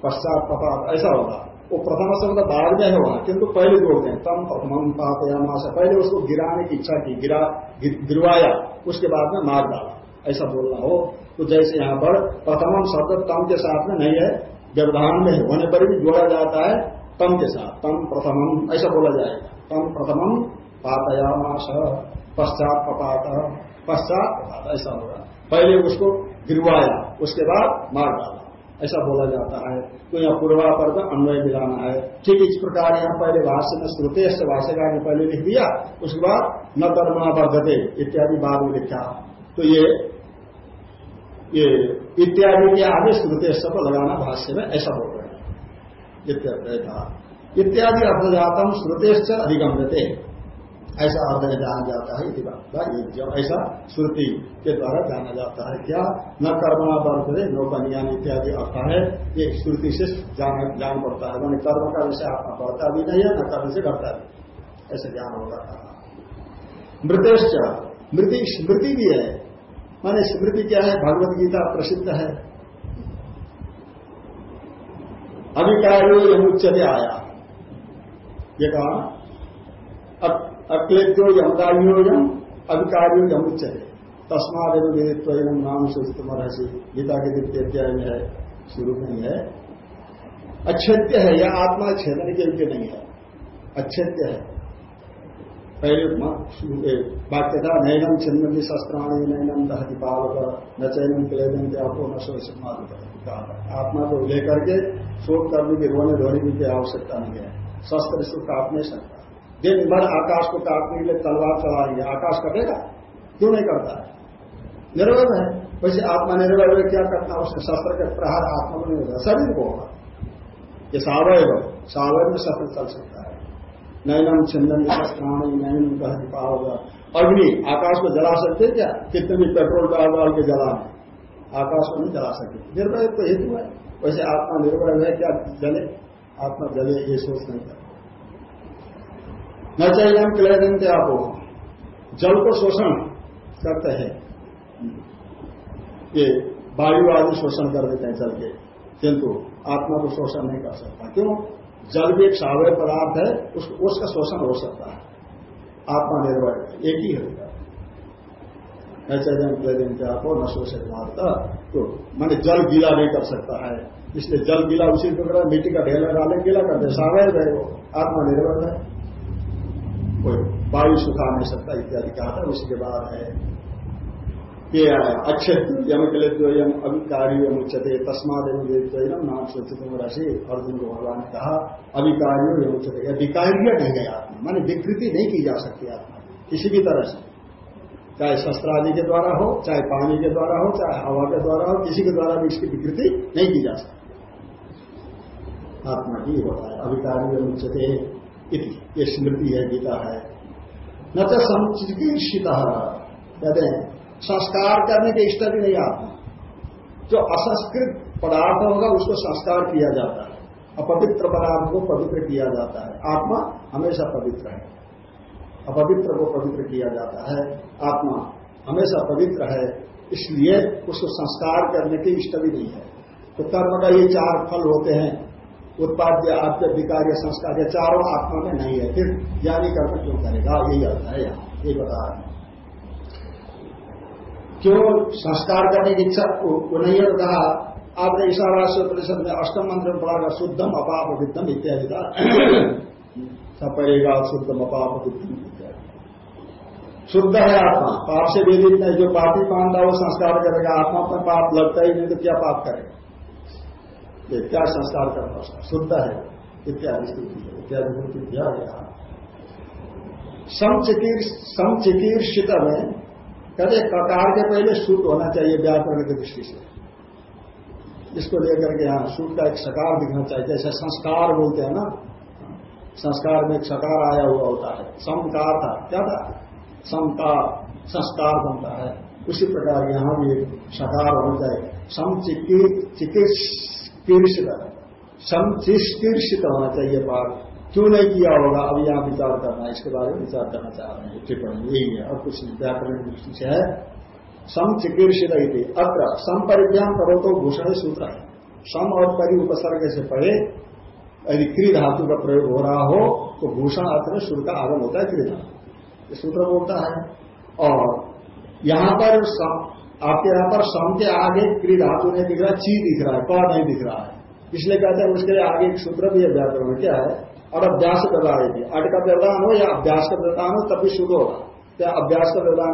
पश्चात, पपात, ऐसा होगा। वो प्रथम शब्द बाद में होगा, किंतु पहले जोड़ते हैं, तम प्रथम पापयाम आशा। पहले उसको गिराने की इच्छा की गिरा गिरवाया, उसके बाद में मार डाला। ऐसा बोलना हो। तो जैसे यहाँ पर प्रथम शब्द तम के साथ में नहीं है, व्यवधान में होने पर भी जोड़ा जाता है तम के साथ। तम प्रथमम ऐसा बोला जाएगा। तम प्रथमम पातयामास, पश्चात पपात पश्चात पपात, ऐसा होगा। पहले उसको गिरवाया, उसके बाद मार डाला। ऐसा बोला जाता है। तो यहाँ पूर्वा पर अन्वय मिलाना है। ठीक इस प्रकार यहाँ पहले भाष्य में श्रुते भाष्यकार ने पहले लिख दिया, उसके बाद न कर्मणा वर्धते इत्यादि बाद में लिखा। तो ये ये इत्यादि के आगे श्रुते सब लगाना भाष्य में ऐसा बोल रहे हैं इत्यादि अर्थजातम श्रुतेश्च अधिगम्यते। ऐसा अर्थ जाना जाता है, इति ऐसा श्रुति के द्वारा जाना जाता है। क्या? न कर्मणा बर्थदे नो बनियान इत्यादि अर्थ है। ये श्रुति से जान पड़ता है। मैंने कर्म का विषय आत्मा बढ़ता भी नहीं है, न कर्म से घटता भी ऐसे ज्ञान होगा कहा मृतेश्च। मृति स्मृति भी है। माने स्मृति क्या है? भगवत गीता प्रसिद्ध है। अभिकार्यो यमुच्चते आया। ये कहा अक्लेद्यो यमदारियो यम अभिकार्यो यमुच्चते तस्माद वेदित्व नाम सूचित महर्षि। गीता के द्वितीय अध्याय में है, शुरू में है अच्छेद्य है, यह आत्मा छेदन के योग्य नहीं है। अच्छेद्य है। पहले वाक्य था नैनम छिन्नी शस्त्राणी नैनम दहति पावक न चैनम क्लेदन आपको न सोच आत्मा को लेकर के शोक करने की रोने धोने की आवश्यकता नहीं है शस्त्र इसको काट नहीं सकता दिन भर आकाश को काटने के लिए तलवार चलाएँगे आकाश कटेगा क्यों नहीं करता है निर्भय है वैसे आत्मा निर्भय है क्या करना उसके शस्त्र के प्रहार आत्मा में नहीं होगा शरीर को होगा ये सावय हो सावय में शस्त्र चल सकता है नैनम छिंदन शस्त्राणी नैनम कहती पाओगा अग्नि आकाश को जला सकते क्या? कितने भी पेट्रोल डाल डाल के जलाने? आकाश को नहीं जला सकते निर्भय तो हेतु है। वैसे आत्मा निर्भय है क्या? जले। आत्मा जले, ये सोच नहीं कर न चाहिए हम क्लय देंगे आप। जल को शोषण करते हैं। ये वायु आदि शोषण कर देते हैं जल के। किंतु आत्मा को शोषण नहीं कर सकता। क्यों? जल भी एक सावय पदार्थ है उस, उसका शोषण हो सकता है। आत्मनिर्भर एक ही होगा ऐसा क्या को न शोषण मारता तो मैंने जल गीला नहीं कर सकता है। इसलिए जल गीला उसी प्रकार मिट्टी का ढेला डाले गीला कर सावय रहे वो आत्मनिर्भर है। कोई वायु सुखा नहीं सकता इत्यादि कहा था उसके बाद है। ये अच्छे यम के अभिकारी यम उच्चते तस्माद एवं नाम सोचित राशि अर्जुन को भगवान ने कहा अभिकारियों यम उच्चते अधिकारिया नहीं गया आत्मा, मानी विकृति नहीं की जा सकती आत्मा किसी भी तरह से। चाहे शस्त्र आदि के द्वारा हो, चाहे पानी के द्वारा हो, चाहे हवा के द्वारा हो, किसी के द्वारा भी इसकी विकृति नहीं की जा सकती। आत्मा की होता है अभिकारी उच्चते ये स्मृति है, गीता है। न तो संचिकित कहते हैं संस्कार करने के इष्ट भी नहीं आत्मा जो असंस्कृत पदार्थ होगा, उसको संस्कार किया जाता है। अपवित्र पदार्थ को पवित्र किया जाता है। आत्मा हमेशा पवित्र है। अपवित्र को पवित्र किया जाता है। आत्मा हमेशा पवित्र है। इसलिए उसको संस्कार करने के इष्ट भी नहीं है। तो कर्म का ये चार फल होते हैं। उत्पाद्य, आद्य, विकार्य, संस्कार, ये चारों आत्मा में नहीं है। फिर ज्ञानी कर्म क्यों करेगा? यही अर्थ है यहाँ। ये बता रहे क्यों संस्कार करने की इच्छा नहीं है? कहा, आपने ईशावास्य परिषद में अष्टम मंत्र में पढ़ा शुद्धम अपाप विद्धम इत्यादि का सपरेगा शुद्धम अपाप विद्धम शुद्ध है आत्मा, पाप से वेदित नहीं। जो पापी मानता वो संस्कार करेगा। आत्मा पर पाप लगता ही नहीं तो क्या पाप करेगा? क्या संस्कार करना उसका? शुद्ध है। इत्यादि स्थिति है। इत्यादि मूर्ति दिया गया समचिकीर्षित में कहते ककार के पहले सूट होना चाहिए व्याकरण की दृष्टि से। इसको लेकर के यहाँ सूट का एक सकार दिखना चाहिए। जैसे संस्कार बोलते हैं ना, संस्कार में एक सकार आया हुआ होता है। समकार था, क्या था? समकार, संस्कार बनता है। उसी प्रकार यहाँ भी एक सकार होना चाहिए। कीर्षित संशीर्षित होना चाहिए पाठ क्यों नहीं किया होगा? अभी यहाँ विचार करना है इसके बारे में विचार करना चाह रहे हैं, टिप्पणी यही है, और कुछ व्याकरण दृष्टि से है सम चिकीर्षित अत्र सम परिज्ञान करो तो भूषण सूत्र है सम और परि उपसर्ग से पढ़े यदि क्री धातु का प्रयोग हो रहा हो तो भूषण में सूर्य का आगम होता है क्री धातु सूत्र बोलता है। और यहाँ पर आपके यहाँ पर सम के आगे क्री धातु नहीं दिख रहा, ची दिख रहा है क नहीं दिख रहा है। इसलिए कहते हैं उसके लिए आगे एक सूत्र भी है, व्याकरण क्या है? और अभ्यास प्रदान है अट का व्यवधान हो या अभ्यास का व्यवधान हो तभी शुद्ध होगा। क्या अभ्यास का व्यवधान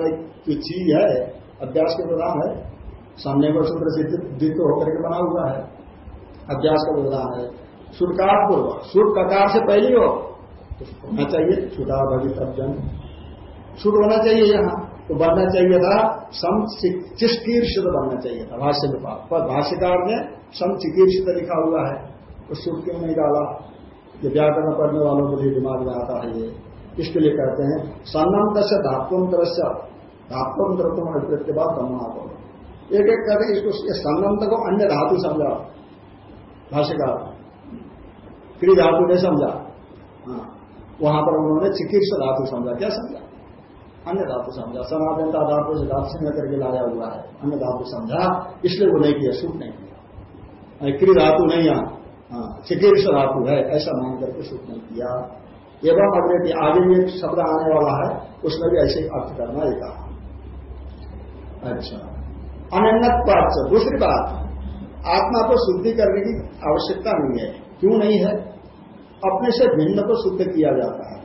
एक चीज़ है। अभ्यास का प्रदान है। सामने को सूत्र सिद्ध होकर के बना हुआ है। अभ्यास का व्यवधान है। सुरकार पूर्व। सुर ककार से पहले हो तो होना चाहिए छुटा भवित अभ्यन शुद्ध होना चाहिए यहाँ तो बनना चाहिए था सम चिकीर्षित बनना चाहिए था भाष्य पर। भाष्यकार ने सम चिकीर्षित लिखा हुआ है तो सुख क्यों नहीं डाला? ये व्याकरण पढ़ने वालों के लिए दिमाग में आता है ये। इसके लिए कहते हैं सन्नंत से धात्वंतर से धात्वंतर के बाद ब्रह्मा को एक एक कहते इसको सन्नंत को अन्य धातु समझा। भाष्यकार क्री धातु ने समझा। हाँ वहाँ पर उन्होंने चिकित्सा धातु समझा। क्या समझा? अन्य धातु समझा। सनातनता धातु से धातु से करके लाया हुआ है। अन्य धातु समझा। इसलिए वो नहीं किया सुख नहीं किया। क्री धातु नहीं यहाँ। चिकित्स धातु है, ऐसा मान करके सुख नहीं किया एवं अग्रे आगे भी एक शब्द आने वाला है, उसमें भी ऐसे अर्थ करना एक कहा। अच्छा। अनन्नत दूसरी बात, आत्मा को शुद्धि करने की आवश्यकता नहीं है। क्यों नहीं है? अपने से भिन्न को शुद्ध किया जाता है।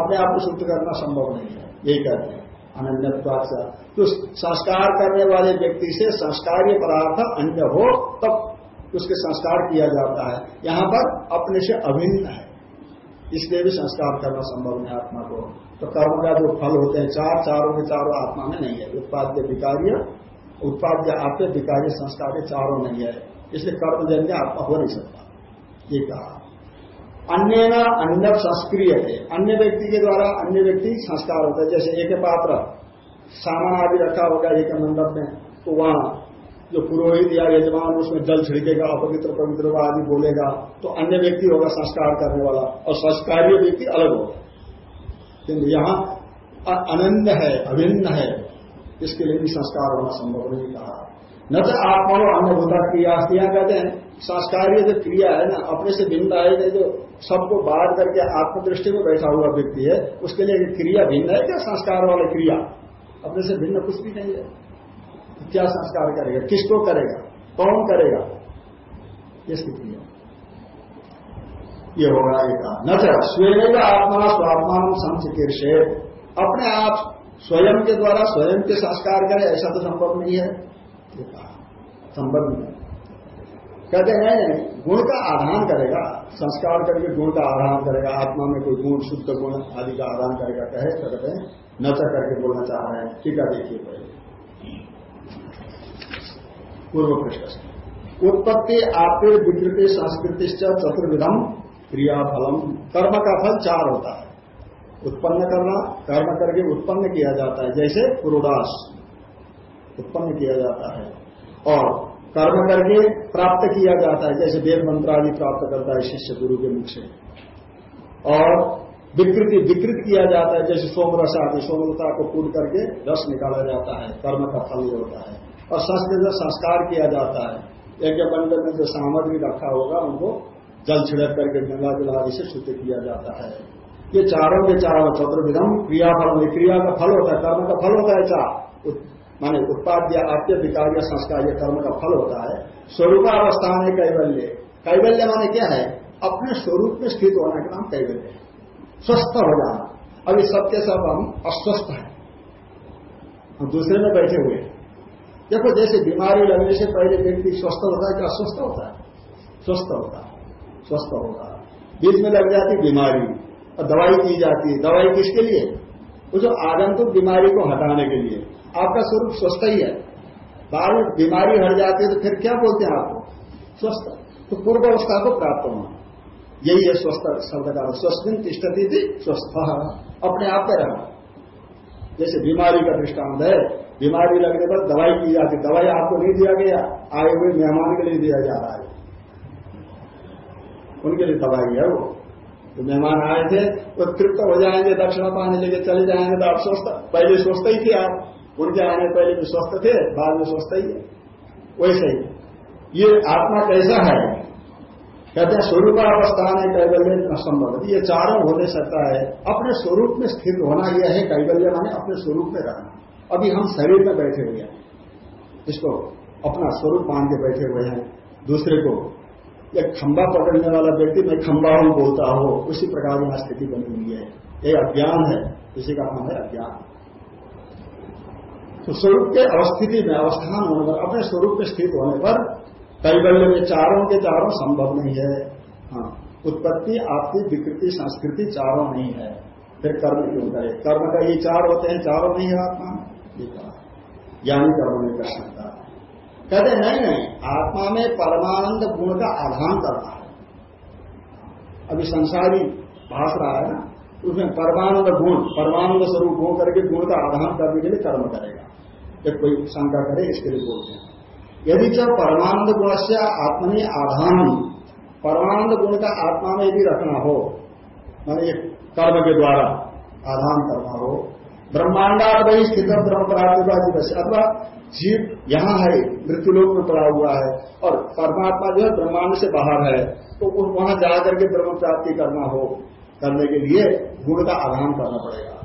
अपने आप को शुद्ध करना संभव नहीं है। यही कहते हैं अनन्यत्वाद तो संस्कार करने वाले व्यक्ति से संस्कार्य पदार्थ अन्य हो, तब उसके संस्कार किया जाता है। यहाँ पर अपने से अभिन्न है। इसलिए भी संस्कार करना संभव नहीं आत्मा को। तो कर्म का जो फल होते हैं, चार चारों के चारों आत्मा में नहीं है। उत्पाद्य विकार्य, उत्पाद्य आत्म विकार्य संस्कार के चारों नहीं है इसलिए कर्मजन्य आत्मा हो नहीं सकता। ये कहा। अन्य न अन्य संस्क्रिय है अन्य व्यक्ति के द्वारा अन्य व्यक्ति संस्कार होता है। जैसे एक पात्र सामान आदि रखा होगा एक मंडप में तो वहाँ जो पुरोहित या यजमान, उसमें जल छिड़केगा, अपवित्र, पवित्र आदि बोलेगा तो अन्य व्यक्ति होगा संस्कार करने वाला, और संस्कारीय व्यक्ति अलग होगा। किंतु यहाँ अनंत है, अभिन्न है, इसके लिए भी संस्कार होना संभव नहीं कहा। न तो आत्मा और अन्य भूता क्रिया क्रिया कहते हैं। संस्कार्य जो क्रिया है ना, अपने से भिन्न है जो सबको बाहर करके आत्मदृष्टि में बैठा हुआ व्यक्ति है, उसके लिए क्रिया भिन्न है क्या? संस्कार वाली क्रिया। अपने से भिन्न कुछ भी नहीं है। क्या संस्कार करेगा? किसको करेगा? कौन करेगा? इसकी क्रिया ये होगा ये कहा न तो स्वयं आत्मा, स्वात्मान संचिकीर्षे अपने आप स्वयं के द्वारा स्वयं के संस्कार करे, ऐसा तो संभव नहीं है। संभव नहीं कहते हैं गुण का आधान करेगा। संस्कार करके गुण का आधान करेगा। आत्मा में कोई गुण, शुद्ध गुण आदि का आधान करेगा। कहे तो कहते हैं नचा करके बोलना चाह रहे हैं। ठीक है देखिए पहले। पूर्व पृष्ठ उत्पत्ति आपे विकृति संस्कृति चतुर्विधम क्रियाफलम। कर्म का फल चार होता है। उत्पन्न करना, कर्म करके उत्पन्न किया जाता है। जैसे पुरोदास उत्पन्न किया जाता है। और कर्म करके प्राप्त किया जाता है। जैसे वेद मंत्र आदि प्राप्त करता है शिष्य गुरु के मुख से। और विकृति, विकृत किया जाता है। जैसे सोमरस आदि, सोमलता को पूर्ण करके रस निकाला जाता है। कर्म का फल होता है। और संस्कृत संस्कार किया जाता है। यज्ञ मंडल में जो सामग्री रखा होगा, उनको जल छिड़क करके गंगा जल आदि से शुद्ध किया जाता है। ये चारों के चारों चतुर्विधम क्रियाफल क्रिया का फल होता है, कर्म का फल होता है, चार। माने उत्पाद या उत्पाद्य आद्य विकार्य, संस्कार, ये कर्म का फल होता है। स्वरूपावस्थान है कैवल्य। कैवल्य माने क्या है? अपने स्वरूप में स्थित होने का नाम कैवल्य है। स्वस्थ हो जाना। अभी सबके सब हम अस्वस्थ हैं। हम दूसरे में बैठे हुए देखो, जैसे बीमारी लगने से पहले व्यक्ति स्वस्थ होता है, क्या स्वस्थ होता है? स्वस्थ होता है, स्वस्थ होता है। बीच में लग जाती बीमारी, और दवाई की जाती है। दवाई किसके लिए? वो जो आगंतुक बीमारी को हटाने के लिए। आपका स्वरूप स्वस्थ ही है। बाद में बीमारी हट जाती है तो फिर क्या बोलते हैं आपको स्वस्थ। तो पूर्व अवस्था को प्राप्त होना। यही है स्वस्थ शब्द का स्वस्थ तिष्ठती थी, स्वस्थ। अपने आप पे रहना। जैसे बीमारी का दृष्टांत है, बीमारी लगने पर दवाई की जाती दवाई आपको नहीं दिया गया आए हुए मेहमान के लिए दिया जा रहा है। उनके लिए दवाई है वो। तो मेहमान आए थे वो तृप्त हो जाएँगे, दक्षिणा पाने लेके चले जाएँगे तो आप स्वस्थ, पहले स्वस्थ ही थे आप। उनके आने पहले भी स्वस्थ थे, बाद में स्वस्थ ही है। वैसे ही। ये आत्मा कैसा है? कहते हैं स्वरूप अवस्थान है कैबल्य असंभव ये चारों हो नहीं सकता है। अपने स्वरूप में स्थित होना यह है कैबल्य माने अपने स्वरूप में रहना। अभी हम शरीर में बैठे हुए हैं। इसको अपना स्वरूप मान के बैठे हुए हैं। दूसरे को, एक खंबा पकड़ने वाला व्यक्ति, मैं खंबा हूँ बोलता हो, उसी प्रकार की स्थिति बनी हुई है। ये अज्ञान है, इसी का नाम है अज्ञान। तो स्वरूप के अवस्थिति में, अवस्थान होने पर, अपने स्वरूप में स्थित होने पर कैबल्य में चारों के चारों संभव नहीं है। हाँ उत्पत्ति आपकी विकृति, संस्कृति चारों नहीं है। फिर कर्म क्यों करे? कर्म का ये चार होते हैं, चारों नहीं है आत्मा? ज्ञानी कर्म नहीं कर सकता कहते नहीं नहीं, आत्मा में परमानंद गुण का आधान करना है। अभी संसारी भाष रहा है ना, उसमें परमानंद गुण, परमानंद स्वरूप हो करके गुण का आधान करने के लिए कर्म करेगा। जब कोई शंका करे, इसके लिए बोलते हैं। यदि जब परमानंद गुण से आत्मनि आधान परमानंद गुण का आत्मा में यदि रखना हो, मान कर्म के द्वारा आधान करना हो ब्रह्मांडाद वही स्थित ब्रह्म प्राप्ति अथवा जीव यहाँ है, मृत्युलोक में पड़ा हुआ है, और परमात्मा जो है ब्रह्मांड से बाहर है तो वहाँ जाकर के ब्रह्म प्राप्ति करना हो, करने के लिए गुण का आधान करना पड़ेगा।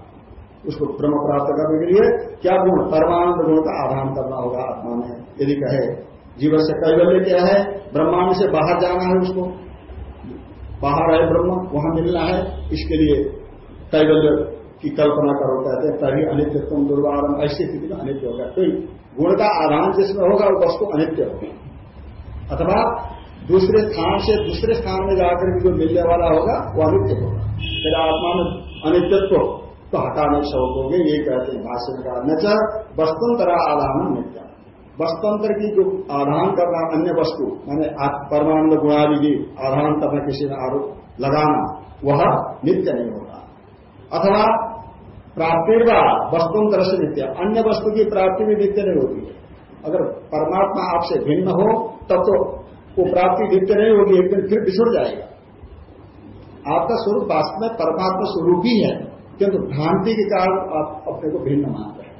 उसको ब्रह्म प्राप्त करने के लिए क्या गुण? परमानंद गुण का आधान करना होगा आत्मा में। यदि कहे जीवन से कैवल्य क्या है? ब्रह्मांड से बाहर जाना है उसको। बाहर है ब्रह्म, वहाँ मिलना है। इसके लिए कैवल्य की कल्पना करो, कहते हैं, तभी अनित्य तुम ऐसी स्थिति में अनित्य होगा कोई गुण का आधान जिसमें होगा, वो वस्तु अनित्य होगा। अथवा दूसरे स्थान से दूसरे स्थान में जाकर के जो मिलने वाला होगा, वो अनित्य होगा। फिर आत्मा में अनित्यत्व तो हटा नहीं सकोगे ये कहते हैं कहा न वस्तुंतरा आधान नित्य वस्तुंतर की जो आधान करना अन्य वस्तु, मैंने परमानंद गुणादि की आधान करना किसी ने आरोप लगाना, वह नित्य नहीं होगा। अथवा प्राप्ति का वस्तुंतर से नित्य अन्य वस्तु की प्राप्ति भी नित्य नहीं होती है अगर परमात्मा आपसे भिन्न हो, तब तो वो प्राप्ति नित्य नहीं होगी, एक दिन फिर बिछुड़ जाएगा। आपका स्वरूप वास्तव में परमात्मा स्वरूप ही है। किंतु तो भ्रांति के कारण आप अपने को भिन्न मानते हैं।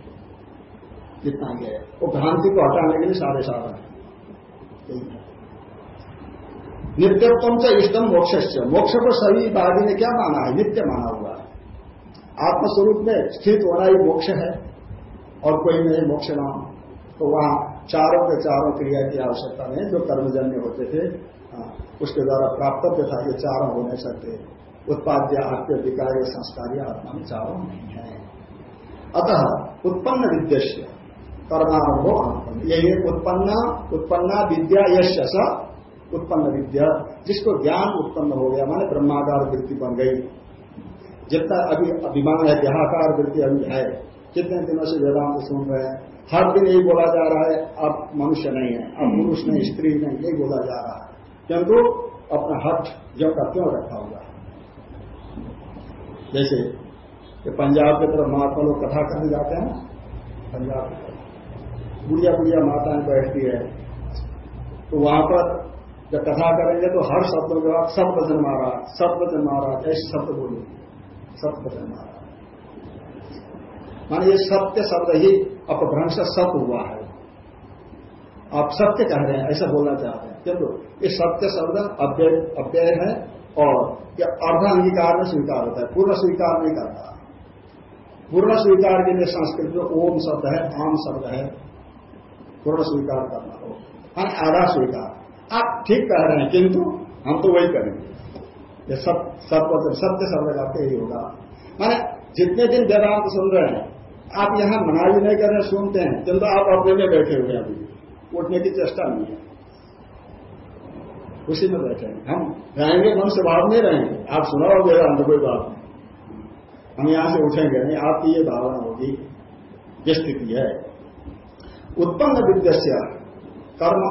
जितना ही है। वो भ्रांति को हटाने के लिए सारे साधन है। नित्यत्व से इष्टम मोक्ष मोक्ष को सभी वादी ने क्या माना है? नित्य माना हुआ है। आत्मस्वरूप में स्थित होना ही मोक्ष है। और कोई नहीं मोक्ष नाम तो वहाँ चारों के चारों क्रिया की आवश्यकता नहीं। जो कर्मजन्य होते थे हाँ, उसके द्वारा प्राप्त था कि चारों हो नहीं सकते उत्पाद्य आत्य विकार संस्कार या आत्मा में चारों नहीं है। अतः उत्पन्न विद्यस्य कर्मारंभो अनुपन्न यही उत्पन्न, उत्पन्ना विद्या यश उत्पन्न विद्या। जिसको ज्ञान उत्पन्न हो गया, माने ब्रह्माकार वृत्ति बन गई। जितना अभी अभिमान है देहाकार वृत्ति अभी है। कितने दिनों से वेदांत सुन रहे हैं। हर दिन यही बोला जा रहा है, आप मनुष्य नहीं है, आप पुरुष नहीं, स्त्री नहीं, यही बोला जा रहा है। किंतु अपना हट जो का क्यों रखा हुआ है। जैसे पंजाब की तरफ़ महात्मा लोग कथा करने जाते हैं पंजाब की तरफ़। बुढ़िया बुढ़िया माताएँ बैठती है। तो वहाँ पर जब कथा करेंगे तो हर शब्दों के बाद सब वचन मारा सब वचन मारा ऐसे शब्द बोले सब वचन मारा मान ये सत्य शब्द ही अपभ्रंश सत्य हुआ है। आप सत्य कह रहे हैं, ऐसा बोलना चाहते हैं। किंतु ये सत्य शब्द अव्यय है और अर्ध अंगीकार में स्वीकार होता है, पूर्ण स्वीकार नहीं करता। पूर्ण स्वीकार के लिए संस्कृत में ओम शब्द है, आम शब्द है। पूर्ण स्वीकार करना हो। हाँ आधा स्वीकार। आप ठीक कह रहे हैं, किंतु हम तो वही करेंगे। ये सब सत्य सत्य शब्द का यही होगा। माने जितने दिन वेदांत सुन रहे हैं, आप यहाँ मनाही नहीं कर रहे, सुनते हैं, किंतु आप अपने में बैठे हुए हैं अभी। उठने की चेष्टा नहीं है। उसी में बैठे हम रहेंगे मनुष्य भाव नहीं रहेंगे। आप सुनाओ वेदांत कोई बात। नहीं हम यहाँ से उठेंगे, नहीं, आपकी ये भावना होगी, ये स्थिति है। उत्पन्न विद्या कर्म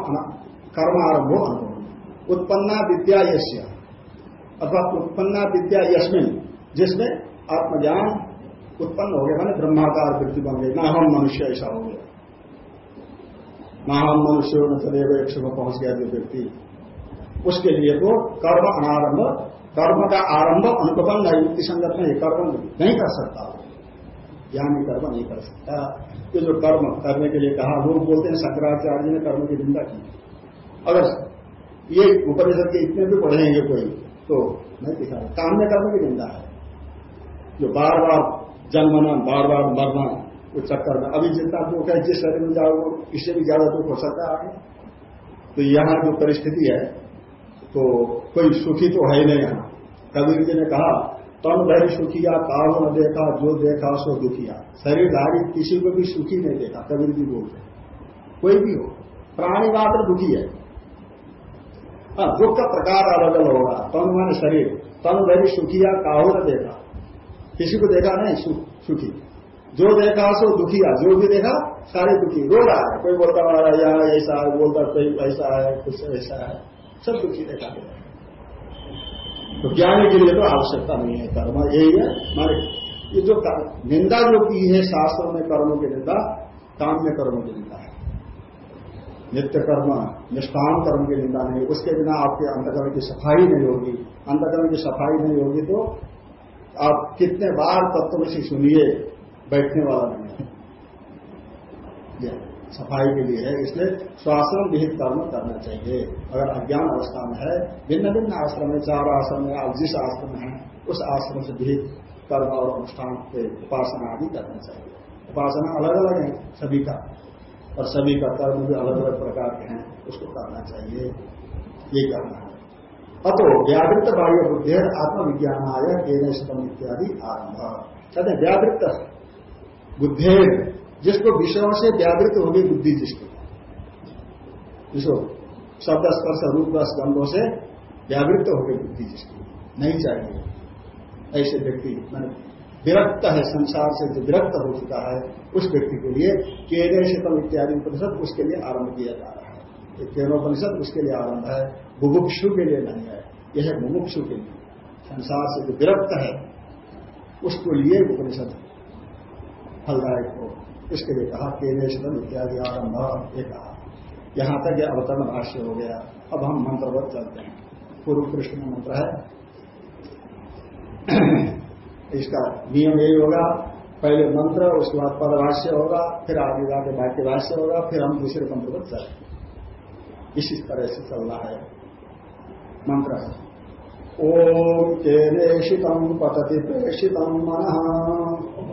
कर्म आरंभ हो अनुभव। उत्पन्ना विद्या यश्य अथवा उत्पन्ना विद्या यशमिन जिसमें आत्मज्ञान उत्पन्न हो गया, मैंने ब्रह्माकार वृत्ति बन गई। ना हम मनुष्य ऐसा हो गया। ना हम मनुष्य न चलेगा एक पहुँच गया, जो व्यक्ति उसके लिए तो कर्म अनारंभ, कर्म का आरंभ अनुपन्न युक्ति संगत में कर्म नहीं कर सकता। ज्ञानी कर्म नहीं कर सकता। ये जो कर्म करने के लिए कहा, लोग बोलते हैं, शंकराचार्य ने कर्म की निंदा की। अगर ये उपनिषद के इतने भी पढ़ेंगे कोई तो नहीं दिखा काम में कर्म की निंदा है। जो बार बार जन्मना बार बार मरना, वो चक्कर में, अभी जितना तो है जिस शरीर में जाओ इससे भी ज़्यादा दुख हो सकता है आगे। तो यहाँ जो परिस्थिति है तो कोई सुखी तो है ही नहीं यहाँ कबीर जी ने कहा तन भय सुखिया काल न देखा जो देखा सो दुखिया। शरीरधारी किसी को भी सुखी नहीं देखा कबीर जी बोलते कोई भी हो प्राणी मात्र दुखी है। हाँ, दुख का प्रकार अलग अलग होगा। तन माने शरीर। तन भय सुखिया काहो न देखा। किसी को देखा नहीं सुखी। जो देखा सो दुखिया जो भी देखा सारे दुखी। रो रहा है। कोई बोलता हमारा यहाँ ऐसा है बोलता कोई ऐसा है कुछ ऐसा है। सब दुखी देखा गया तो ज्ञान के लिए तो आवश्यकता नहीं है, कर्म यही है। मारे ये जो निंदा जो की है शास्त्र में कर्मों की निंदा, काम में कर्मों की निंदा है। नित्य कर्म निष्ठान कर्म की निंदा नहीं, उसके बिना आपके अंतकर्म की सफ़ाई नहीं होगी। अंतकर्म की सफ़ाई नहीं होगी तो आप कितने बार तत्व से सुनिए, बैठने वाला नहीं है। सफ़ाई के लिए है, इसलिए स्वाश्रम विहित कर्म करना चाहिए। अगर अज्ञान अवस्था में है भिन्न भिन्न आश्रम है, चार आश्रम है आप जिस आश्रम है, उस आश्रम से विहित कर्म और अनुष्ठान उपासना आदि करना चाहिए। उपासना अलग अलग है, सभी का। और सभी का कर्म भी अलग अलग प्रकार के हैं, उसको करना चाहिए। ये करना है। अतो व्यावृत बाह्य बुद्धि आत्मविज्ञान आय केन इत्यादि आरंभ कहते व्यावृत बुद्धि जिसको विषयों से व्यावृत होगी बुद्धि जिसकी। जिसको शब्द स्पर्श रूप रस गंधों से व्यावृत होगी बुद्धि जिसकी। नहीं चाहिए। ऐसे व्यक्ति, मैंने विरक्त है, संसार से जो विरक्त हो चुका है, उस व्यक्ति के लिए केरे शीतम इत्यादि उपनिषद उसके लिए आरंभ किया जा रहा है। केनोपनिषद उसके लिए आरंभ है, बुभुक्षु के लिए नहीं है। यह है मुमुक्षु के लिए। संसार से जो विरक्त है, उसको लिए उपनिषद फलदायक हो। इसके लिए कहा केनेशम इत्यादि आरंभ ये कहा। यहाँ तक यह अवतरण भाष्य हो गया। अब हम मंत्रवत चलते हैं। पूर्व कृष्ण मंत्र है। इसका नियम यही होगा। पहले मंत्र, उसके बाद पदभाष्य होगा, फिर आगे जाके वाक्य भाष्य होगा, फिर हम दूसरे मंत्र पर चले इसी तरह से चल रहा है मंत्र। है ओम केनेशित पतति प्रेषित मन।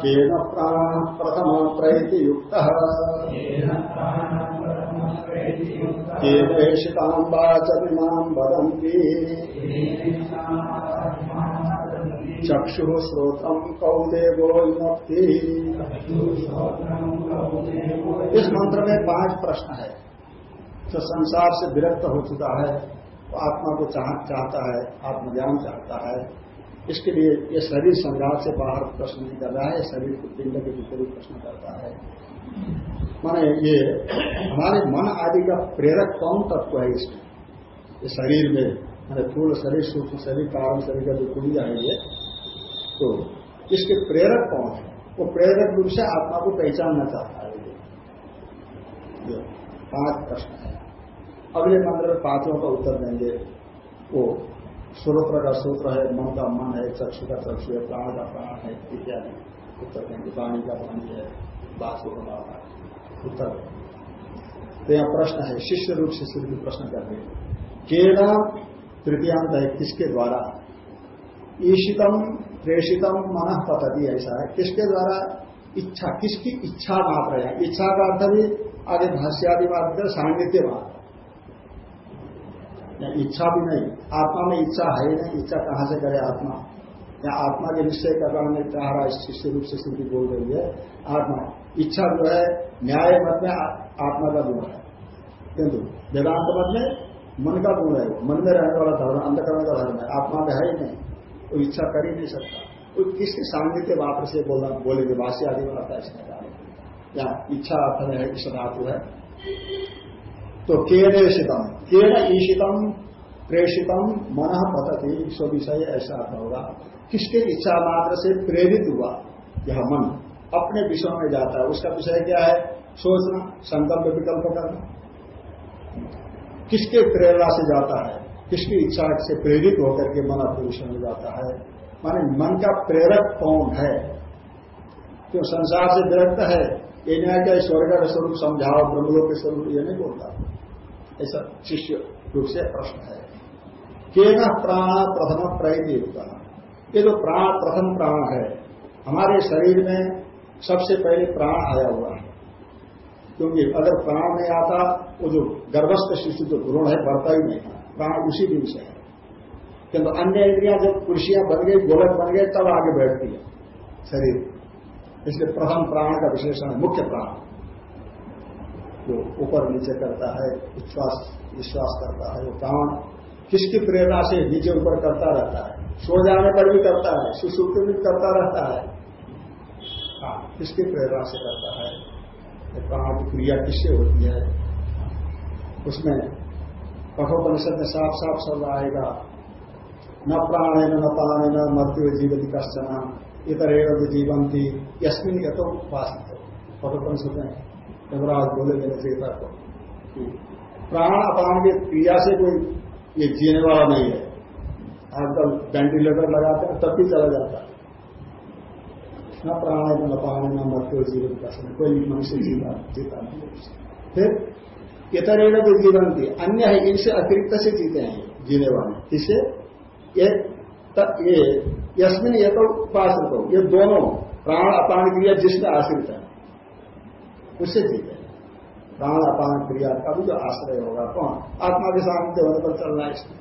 केन प्राणः प्रथम प्रैति युक्तः केनेशितां वाचमिमां वदन्ति। चक्षु श्रोत्रम कौ देवो इस मंत्र में पाँच प्रश्न है, जो संसार से विरक्त हो चुका है, वो आत्मा को चाहता है, आत्मज्ञान चाहता है। इसके लिए ये शरीर संघात से बाहर प्रश्न नहीं कर रहा है शरीर को पिंड के विपरीत प्रश्न करता है। माने ये हमारे मन आदि का प्रेरक कौन तत्व है इसमें? ये शरीर में, मैंने फूल शरीर, सूक्ष्म शरीर, कारण शरीर का जो पुंजा है ये तो इसके प्रेरक कौन है? वो प्रेरक रूप से आत्मा को पहचानना चाहता है। ये पाँच प्रश्न है। अगले मंत्र पाँचों का उत्तर देंगे। वो सूत्र का सूत्र है, मन का मन है, चक्षु का चक्षु है, प्राण का प्राण है, इत्यादि। उत्तर देंगे पानी का पानी है बासु का उत्तर। तो यहाँ प्रश्न है, शिष्य रूप से शुरू प्रश्न कर रहे हैं। केना तृतीयांत है, किसके द्वारा? ईशितम, प्रेषितम, मन पतती, ऐसा है। किसके द्वारा? इच्छा, किसकी इच्छा मात्र है? इच्छा का अर्थ भी आगे भाष्यादि मात्र सान्निध्य मात्र इच्छा भी नहीं। आत्मा में इच्छा है ही नहीं, इच्छा कहाँ से करे आत्मा? या आत्मा के निश्चय करना नहीं चाह रहा शिष्य रूप से स्थिति बोल रही है, आत्मा। इच्छा जो है, न्याय मत में आत्मा का गुण है। किंतु वेदांत मत में मन का गुण है। मन में रहने वाला धर्म, अंधकरण का धर्म है। आत्मा में है ही नहीं। वो इच्छा कर ही नहीं सकता। वो किसके सान्निध्य मात्र से बोलना, बोलेंगे? वासी आदि में आता है इसमें या इच्छा अर्थ है इस धातु है। तो केनेशितम केन ईशितम, प्रेषितम, मन पतति स्व विषय ऐसा अर्थ होगा। किसके इच्छा मात्र से प्रेरित हुआ? यह मन। अपने विषय में जाता है। उसका विषय क्या है? सोचना, संकल्प विकल्प करना। किसके प्रेरणा से जाता है? किसकी इच्छा से प्रेरित होकर के मन अपने विषय में जाता है? माने मन का प्रेरक कौन है? क्यों संसार से विरक्त है? ये नहीं क्या स्वर्ग का स्वरूप, समझाओ, ब्रह्मलोक के स्वरूप, ये नहीं बोलता। ऐसा शिष्य रूप से प्रश्न है। केना प्राण प्रथम प्रयुक्ता ये जो प्राण, प्रथम प्राण है, हमारे शरीर में सबसे पहले प्राण आया हुआ है। क्योंकि अगर प्राण नहीं आता, वो जो गर्भस्थ शिशु जो भ्रूण है, बढ़ता ही नहीं था। प्राण उसी दिन से है। किंतु अन्य इंद्रिया जब कुर्सियाँ बन गई गोलक बन गए, तब आगे बैठती है शरीर। इसलिए प्रथम प्राण का विशेषण है, मुख्य प्राण। जो ऊपर नीचे करता है, विश्वास विश्वास करता है, वो प्राण किसकी प्रेरणा से नीचे ऊपर करता रहता है? सो जाने पर भी करता है, सुसुप्त भी करता रहता है। हाँ किसकी प्रेरणा से करता है? प्राण की क्रिया किससे होती है? उसमें कठोपनिषद में साफ़ साफ़ सब आएगा। न प्राण है न पान है न मृत्यु जीवती कश्चन इतर जीवंती यस्मिन यथो उपासित कठोपनिषद में यमराज बोले चेता को प्राण अपान की क्रिया से कोई ये जीने वाला नहीं है। आजकल वेंटिलेटर लगाते हैं, तब भी चला जाता है। न प्राण है, न पान न मृत्यु जीवन का समय। कोई मनुष्य जीता जीता नहीं फिर इतर जो जीवन थी अन्य है, इनसे अतिरिक्त से जीते हैं, जीने वाले। इसे ये ये यशमिन ये तो उपाश्रित हो ये दोनों प्राण अपान क्रिया जिसमें आश्रित है। उससे जीते हैं। प्राण अपान क्रिया का भी जो आश्रय होगा, कौन? आत्मा के सामने होने पर चलना है इसमें।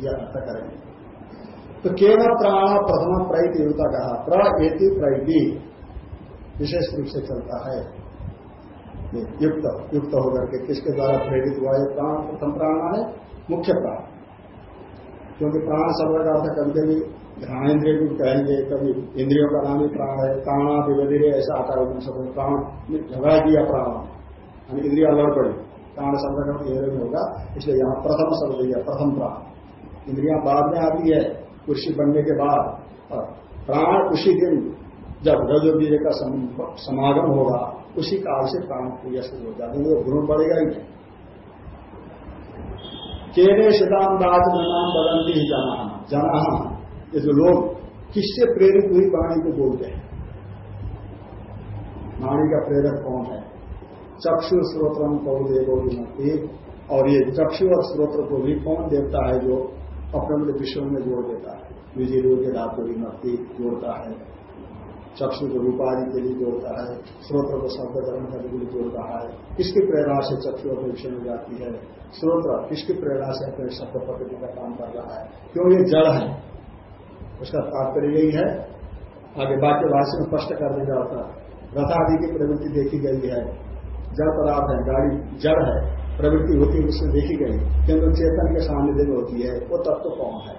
यह अर्थ करेंगे। तो केवल प्राण प्रथम प्रयुक्त कहा, प्र एति प्रयुक्ति विशेष रूप से चलता है। युक्त युक्त होकर के किसके द्वारा प्रेरित हुआ है? प्राण, प्रथम प्राण माने मुख्य प्राण। क्योंकि प्राण शब्द का अर्थ कभी कभी घ्राणेन्द्रिय भी कहेंगे कभी इंद्रियों का नाम ही, प्राण है प्राणा विवधिरे ऐसा आता है शब्द प्राण ने झगड़ा दिया प्राण। इंद्रिया लड़ पड़ी। प्राण शब्द का नहीं होगा, इसलिए यहाँ प्रथम शब्द दिया प्रथम प्राण। इंद्रिया बाद में आती है, कुर्सी बनने के बाद। प्राण उसी दिन, जब रजोबीज का समागम होगा, उसी काल से प्राण क्रिया शुरू हो जाती है। गुण बढ़ेगा ही नहीं। केने सिद्धांत नाम बदलती ही जना। जना ये जो लोग किससे प्रेरित हुई? वाणी को बोलते हैं। वाणी का प्रेरक कौन है? चक्षु स्रोत्र कौन देवो विमति और ये चक्षु और स्रोत्र को भी कौन देवता है जो अपने अपने विश्व में जोड़ देता है? विजय रोग धातु विमति जोड़ता है। चक्षु को रूपादि के लिए जोड़ता है। स्रोत्र को शब्द ग्रहण करने के लिए जोड़ रहा है। किसकी प्रेरणा से चक्षु अपने विषय में जाती है? स्रोत्र किसकी प्रेरणा से अपने शब्द प्रकृति का काम कर रहा है? क्यों? ये जड़ है। उसका तात्पर्य यही है। आगे बाक्य भाषा में स्पष्ट करने का होता रथ आदि की प्रवृत्ति देखी गई है। जड़ पदार्थ है, गाड़ी, जड़ है, प्रवृत्ति होती है, उसमें देखी गई। किंतु चेतन के सामने दिन होती है, वो तत्व तो कौन है?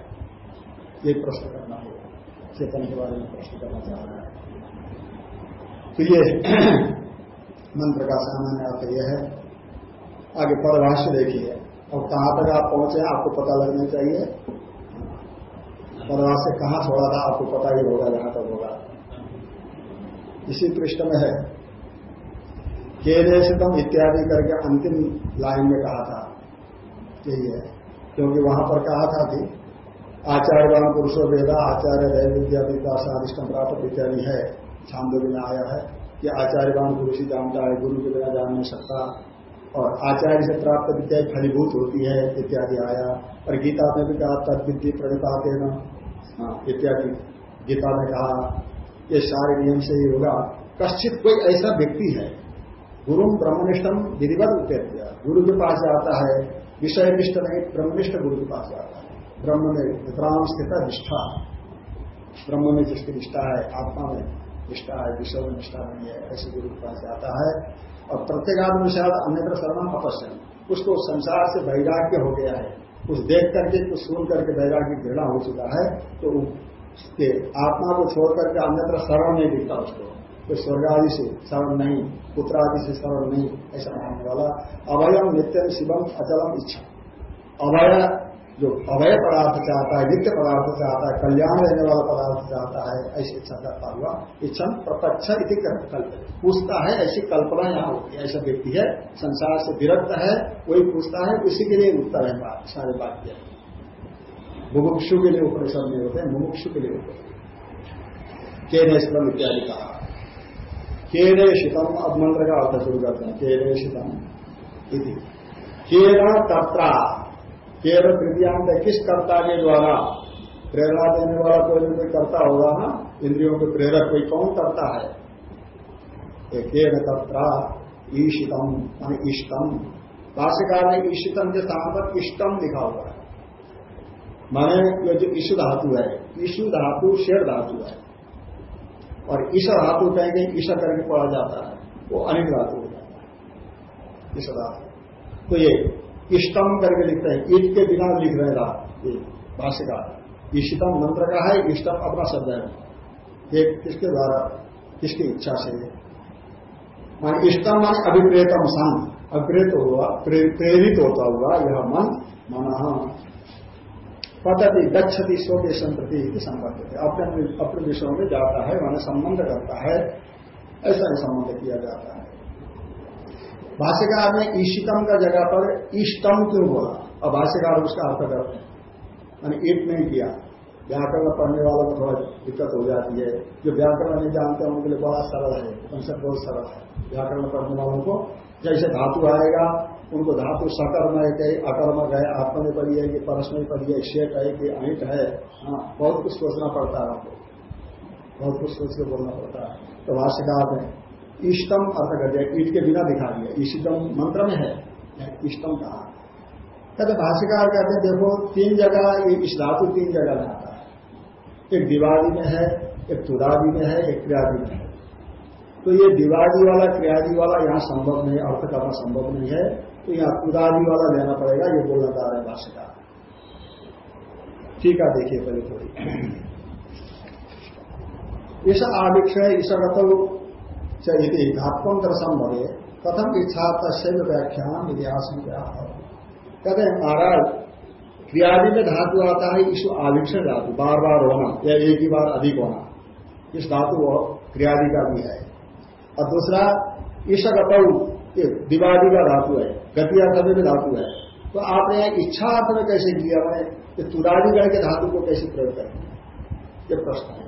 ये प्रश्न करना होगा। चेतन के बारे में प्रश्न करना चाह रहा है। तो ये मंत्र का सामान्य अर्थ यह है। आगे परभाष्य देखिए। और कहाँ तक आप पहुँचे, आपको पता लगना चाहिए। परभाष्य कहाँ छोड़ा था आपको पता ही होगा जहाँ तक होगा। इसी पृष्ठ में है। केदेशतम इत्यादि करके अंतिम लाइन में कहा था। यही है। क्योंकि वहाँ पर कहा था कि आचार्य आचार्यवान पुरुषो वेदा आचार्य रह विद्या विद्या प्राप्त इत्यादि है। छांदोग्य में आया है कि आचार्य आचार्यवान पुरुष ही जानता है गुरु के बिना जान नहीं सकता। और आचार्य से प्राप्त विद्या फलीभूत होती है इत्यादि आया। और गीता में भी कहा तद विद्धि प्रणिपाते न हाँ, इत्यादि। गीता में कहा, ये सारे नियम से ही होगा। कश्चित कोई ऐसा व्यक्ति है, गुरु ब्रह्मनिष्ठम विधिवत उत्तर गुरु के पास जाता है विषय निष्ठ नहीं, ब्रह्मनिष्ठ गुरु के पास जाता है। ब्रह्म में वित्राम स्थित निष्ठा। ब्रह्म में जिसकी निष्ठा है, आत्मा में निष्ठा है, विषय में निष्ठा नहीं है, ऐसे गुरु के पास जाता है। और प्रत्येगानुसार अन्यत्र शरण अपश्य उसको संसार से वैराग्य हो गया है। कुछ देख करके कुछ सुन करके वैराग्य घृणा हो चुका है तो उसके आत्मा को छोड़ करके अन्यत्र शरण नहीं दिखता उसको। तो स्वर्ग आदि से शरण नहीं पुत्र आदि से शरण नहीं, ऐसा मानने वाला अवयम नित्यम शिवम अचलम इच्छा। अवय जो अवय पदार्थ चाहता है, नित्य पदार्थ चाहता है, कल्याण रहने वाला पदार्थ चाहता है, ऐसी इच्छा करता हुआ इच्छा प्रत्यक्ष कल्प। पूछता है, ऐसी कल्पना यहाँ होती है, ऐसा व्यक्ति है, संसार से विरक्त है, वही पूछता है, उसी के लिए उत्तर है बात, सारे वाक्य मुमुक्षु के लिए उपनिषद नहीं होते मुमुक्षु के लिए होते केने शितम इत्यादि कहा। केने शितम, अब मंत्र का अर्थ शुरू करते हैं। केने शितम केना तत्रा केवल तृतीयांत किस कर्ता के द्वारा प्रेरणा देने वाला कोई कोई करता होगा ना? इंद्रियों के प्रेरक कोई कौन करता है? केन कर्ता ईशितम, मान इष्टम। भाष्यकार ने ईशितम के स्थान पर इष्टम लिखा हुआ है। माने ये जो ईशु धातु है, ईशु धातु, शेर धातु है। और ईश धातु कहेंगे, ईश करके पढ़ा जाता है। वो अनिल धातु हो जाता है। ईश धातु। तो ये इष्टम करके लिखते हैं ईट के बिना लिख रहे रहा भाष्यकार। इष्टम मंत्र का है इष्टम अपना शब्द है। एक किसके द्वारा? किसकी इच्छा से? मान इष्टम मान अभिप्रेतम सन। अभिप्रेत हुआ प्रेरित होता हुआ यह मन मन पतति, गच्छति स्व के संप्रति संबंध है अपने अपने विषयों में जाता है, माना संबंध करता है, ऐसा संबंध किया जाता है। भाष्यकार ने ईशितम का जगह पर इष्टम क्यों बोला? और भाष्यकार उसका अर्थ करते हैं। मैंने ईट नहीं किया। व्याकरण पढ़ने वालों को थोड़ा दिक्कत हो जाती है। जो व्याकरण नहीं जानते हैं उनके लिए बड़ा सरल है। उनसे बहुत सरल है। व्याकरण पढ़ने वालों को जैसे धातु आएगा, उनको धातु सकर्म है अकर्मक है, आत्मा में पड़ी है कि परस में पड़ी है शेट है कि अहिट है। हाँ बहुत कुछ सोचना पड़ता है आपको। बहुत कुछ सोच के बोलना पड़ता है। तो भाष्यकार में इष्टम अर्थ कर दिया ईट के बिना दिखा दिया। इष्टम मंत्र में है इष्टम कहा। कहते भाष्यकार कहते हैं, देखो, तीन जगह ये इस धातु तीन जगह में आता है। एक दिवाली में है, एक तुदादी में है, एक क्रियादि में है। तो ये दिवाली वाला, क्रियादि वाला यहाँ संभव नहीं अर्थ करना संभव नहीं है। तो यहाँ तुदादी वाला लेना पड़ेगा, ये बोलना चाह रहे भाष्यकार। ठीक है, देखिए पहले थोड़ी। इस आविक्षय ईशगत चाहिए धात्वंतर संभवे कथम इच्छा तस्व व्याख्यान में क्या कहते हैं महाराज क्रियादि में धातु आता है इस आविक्षण धातु बार बार होना, या एक ही बार अधिक होना। इस धातु क्रियादि का भी है। और दूसरा ईशगत दिवादी का धातु है गति अर्थ में भी धातु है। तो आपने इच्छा अर्थ में कैसे किया मैंने ये तुदादिगण के धातु को कैसे प्रयोग करेंगे ये प्रश्न है।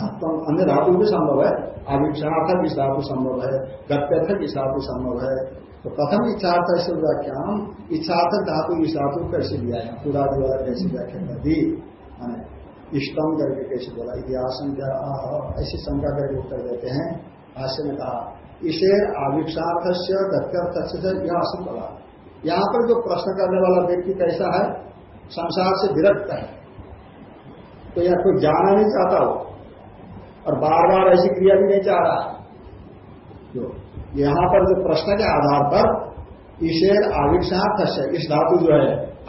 अन्य धातु भी संभव है। आविक्षणार्थक इस धातु संभव है गत्यर्थक इस धातु संभव है। तो प्रथम इच्छार्थ ऐसे व्याख्यान इच्छार्थक धातु इस धातु कैसे दिया है? तुदादि वाला कैसे व्याख्या कर दी? मैंने इष्टम करके कैसे बोला? इतिहास ऐसी शंका करके उत्तर देते हैं। भाष्य में कहा, इसे आविक्षार्थ से गत्यर्थ से यह असंभव यहाँ पर जो प्रश्न करने वाला व्यक्ति कैसा है? संसार से विरक्त है। तो यह कोई जाना नहीं चाहता हो। और बार बार ऐसी क्रिया भी नहीं चाह रहा। जो यहाँ पर जो प्रश्न के आधार पर इसे आविक्षार्थ से इस धातु जो है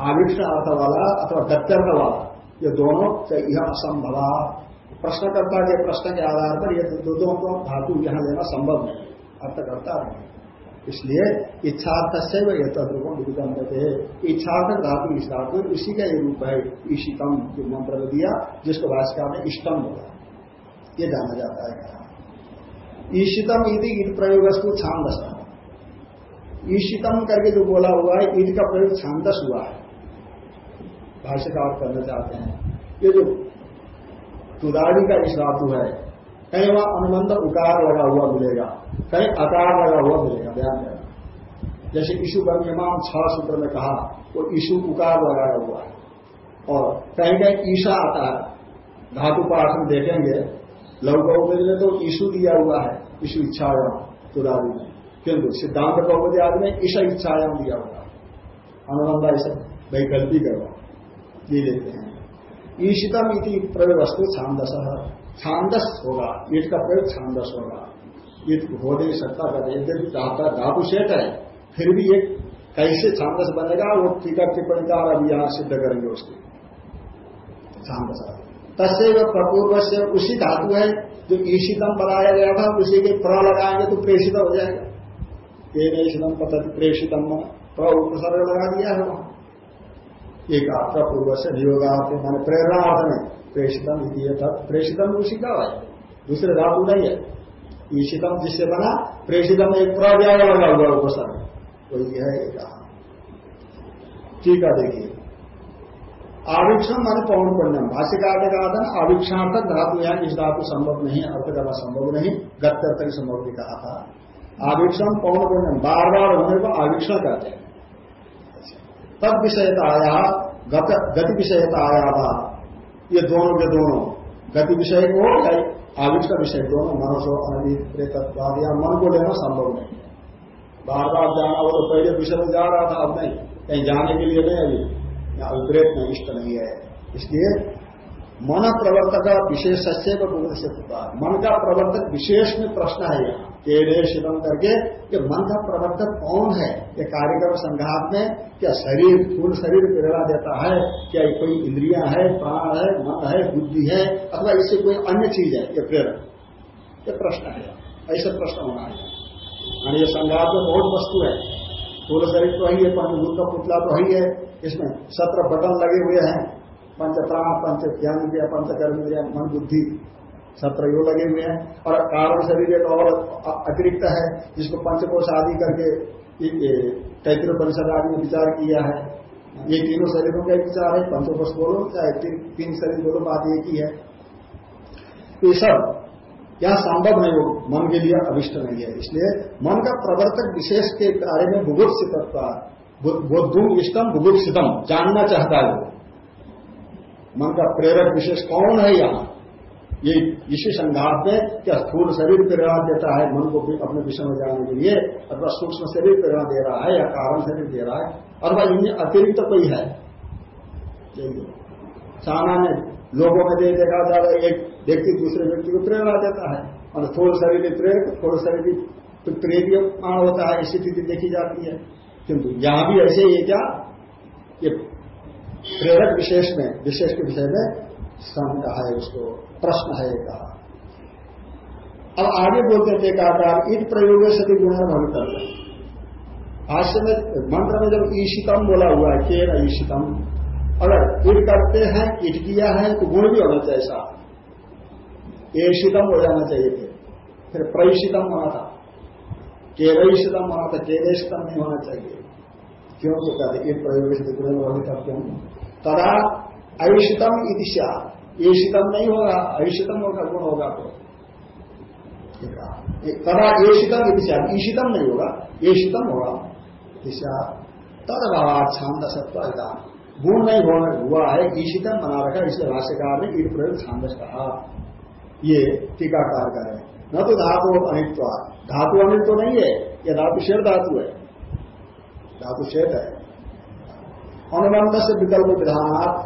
आविक्ष अर्थ वाला अथवा गत्यर्थ वाला, ये दोनों यह असंभव प्रश्नकर्ता के प्रश्न के आधार पर यह दो को धातु यहाँ लेना संभव नहीं अर्थ करता नहीं इसलिए इच्छार्थ से वह तद्रूपम विदितम कहते हैं इच्छार्थ धातु, इस धातु, इसी का ये रूप है ईशितम, जो मंत्र दिया, जिसको भाषा में इष्टम बोला। ये जाना जाता है। ईशितम यदि ईद प्रयोग छांदस। ईशितम करके जो बोला हुआ है ईद का प्रयोग छांदस हुआ है। भाष्य का भाष्यकार करना चाहते हैं। ये जो तुदारी का धातु है, कहीं वहाँ अनुबंध उकार लगा हुआ मिलेगा, कहीं अकार लगा हुआ मिलेगा, ध्यान देना। जैसे ईशु बर्मिमान छह सूत्र में कहा वो ईशु उकार लगाया हुआ है। और कहीं कहीं ईशा आता है। धातु पाठ में देखेंगे लघु बहुपति में तो ईशु दिया हुआ है, ईशु इच्छायाम तुरादि में किंतु सिद्धांत बहुपति आदि में ईशा इच्छायाम दिया हुआ अनुबंधा ऐसा वैकल्पिक है ये लेते हैं। ईशितम इति प्रयोग वस्तु छांदस। छांदस होगा, ईट का प्रयोग छांदस होगा। ईट हो नहीं सकता कहते यद्यपि चाहता धातु शेट है, फिर भी एक कैसे छांदस बनेगा, वो टीका टिप्पणीकार अभी यहाँ सिद्ध करेंगे उसकी। छांदस। तस्य प्रपूर्व से उसी धातु है, जो ईशितम बनाया गया था, उसी के प्र लगाएँगे तो प्रेषित हो जाएगा। तेनेशितम पद्धति प्रेषितम प्र उपसर्ग लगा दिया है वहाँ। एक प्रपूर्व से नियोगार्थ मैंने प्रेरणार्थ में प्रेषितम था प्रेषितम उसी का है, दूसरे धातु नहीं है। ईशितम जिससे बना, प्रेषितम एक प्रव्याय लगा हुआ उपसर्ग। वही है एक ठीक है, देखिए। आविक्षण मान पौन पुण्यम। भाष्यकार ने कहा था आविक्षार्थक धातु यहाँ इस धातु संभव नहीं, अर्थ करना संभव नहीं गत्यर्थ की संभव भी कहा था। आविक्षण पौन पुण्यम बार बार होने को आविक्षण कहते हैं। तब विषयता आया गति विषयता आया था ये दोनों के दोनों, गति विषय को या आविष्ट विषय दोनों, मनसो अनिप्रेतत्वाद या मन को लेना संभव नहीं है। बार बार जाना हो तो पहले विषय में जा रहा था, अब नहीं। कहीं जाने के लिए नहीं अभी या विपरीत में इष्ट नहीं है। इसलिए मन प्रवर्तक विशेष से मन का प्रवर्तक विशेष में प्रश्न है यहाँ। तेरे शिवम करके कि मन का प्रवर्तक कौन है? ये कार्यक्रम संघात में क्या शरीर फूल शरीर प्रेरणा देता है? क्या कोई इंद्रिया है, प्राण है, मन है, बुद्धि है? अथवा इससे कोई अन्य चीज़ है, ये प्रेरक ये प्रश्न है। ऐसे प्रश्न होना हाँ। ये संघात में बहुत वस्तु है। फूल शरीर तो ही है, पंचभूत का पुतला तो ही है। इसमें सत्र बटन लगे हुए हैं। पंच प्राण पंच ज्ञान पंच कर्म मन बुद्धि सब प्रयोग लगे हुए हैं। और कारण शरीर एक और अतिरिक्त है, जिसको पंचकोश आदि करके तैतृ परिषद आदि में विचार किया है। ये तीनों शरीरों का विचार है। पंचकोश बोलो, चाहे तीन शरीर बोलो, बात एक ही है। ये सब यह संभव नहीं हो मन के लिए अभिष्ट नहीं है। इसलिए मन का प्रवर्तक विशेष के कार्य में बुभुत्सित बुद्धुम इष्टम बुभुत्सितम जानना चाहता है मन का प्रेरक विशेष कौन है यहाँ? ये इसी संघात में क्या स्थूल शरीर प्रेरणा देता है मन को अपने विषय में जाने के लिए, अथवा सूक्ष्म शरीर प्रेरणा दे रहा है या कारण शरीर दे रहा है, अथवा इनमें अतिरिक्त कोई है? सामान्य लोगों में देखा जाता है एक व्यक्ति दूसरे व्यक्ति को प्रेरणा देता है। और थोड़ शरीर प्रेरक थोड़ शरीर तो प्रेरियमान होता है स्थिति देखी जाती है। किंतु यहाँ भी ऐसे ही क्या? ये प्रेरक विशेष में, विशेष के विषय में सन कहा है, उसको प्रश्न है कहा अब आगे बोलते थे कहा ईट प्रयोग सभी गुण भवितव्य भाष्य में, मंत्र में जब ईशितम बोला हुआ है के ईशितम, अगर ईट करते हैं ईट किया है तो गुण भी होना चाहिए साथ ईशितम हो जाना चाहिए थे फिर प्रयुषितम होना था केवईशितम होना था केवेशितम नहीं होना चाहिए क्यों तो कहते ईट प्रयोग से क्यों तदा ऐशितम इतिशा ईशितम नहीं होगा ऐशितम होगा, गुण होगा तो। तदा ईशितम इतिशा ईशितम नहीं होगा ईशितम होगा दिशा तद भावात छांद गुण नहीं हुआ है ईशितम बना रखा इसलिए भाष्यकार ने ईट प्रयोग छांदस कहा। ये टीकाकार करें। न तो धातु अनित्व। धातु अनित्व नहीं है यह धातु शेर धातु है। धातु शेर है। अनुबंध से विकल्प विधान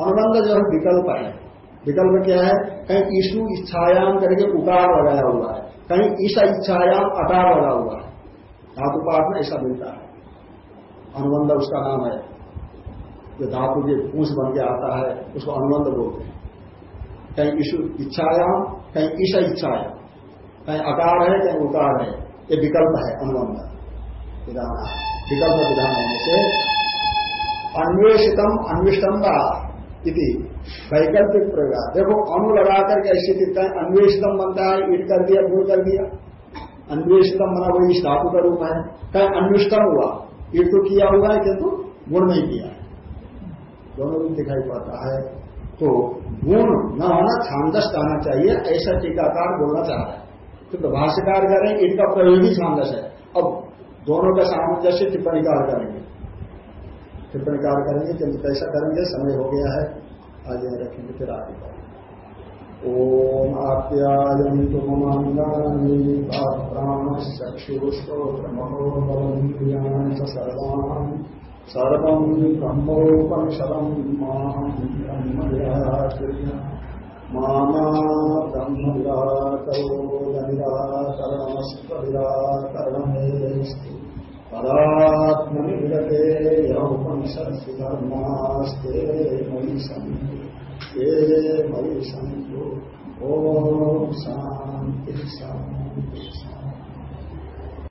अनुबंध जो है, विकल्प है। विकल्प क्या है? कहीं ईशु इच्छायाम करके उकार लगाया हुआ है। कहीं ईशा इच्छायाम अकार लगा हुआ है। धातु पाठ में ऐसा मिलता है। अनुबंध उसका नाम है। जो धातु के पूछ बन के आता है, उसको अनुबंध बोलते हैं। कहीं ईशु इच्छायाम कहीं ईशा इच्छायाम कहीं अकार है, कहीं उकार है। ये विकल्प है अनुबंध। विधान। विकल्प विधान होने से अन्वेषितम अन्विष्टम का वैकल्पिक प्रयोग। देखो अनु लगा करके ऐसी है, अन्वेषितम बनता है, ईट कर दिया, गुड़ कर दिया। अन्वेषितम बना वही धातु का रूप है। कहीं अन्विष्टम हुआ, ईट तो किया हुआ है, किंतु गुण नहीं किया। है दोनों भी दिखाई पड़ता है। तो गुण न होना छांदस कहना चाहिए, ऐसा टीकाकार बोलना चाह रहा है। तो भाष्यकार करें इनका प्रयोग छांदस है। अब दोनों का सामंजस्य टिप्पणीकार करेंगे। टिप्पणीकार करेंगे किंतु कैसा करेंगे, समय हो गया है, आगे रखेंगे, फिर आगे करेंगे ओम आप्यायन्तु ममाङ्गानि प्राणश्चक्षुश्रोत्रमहोबलन्द्रियाणि ब्रह्मनिराकरोदनिराकरणमस्त्वनिराकरणमेस्तु पदात्मनिविरते यौपनिषत्सु धर्मास्ते मयि सन्ति। मयि सन्तु। ॐ शान्ति शान्ति शान्ति।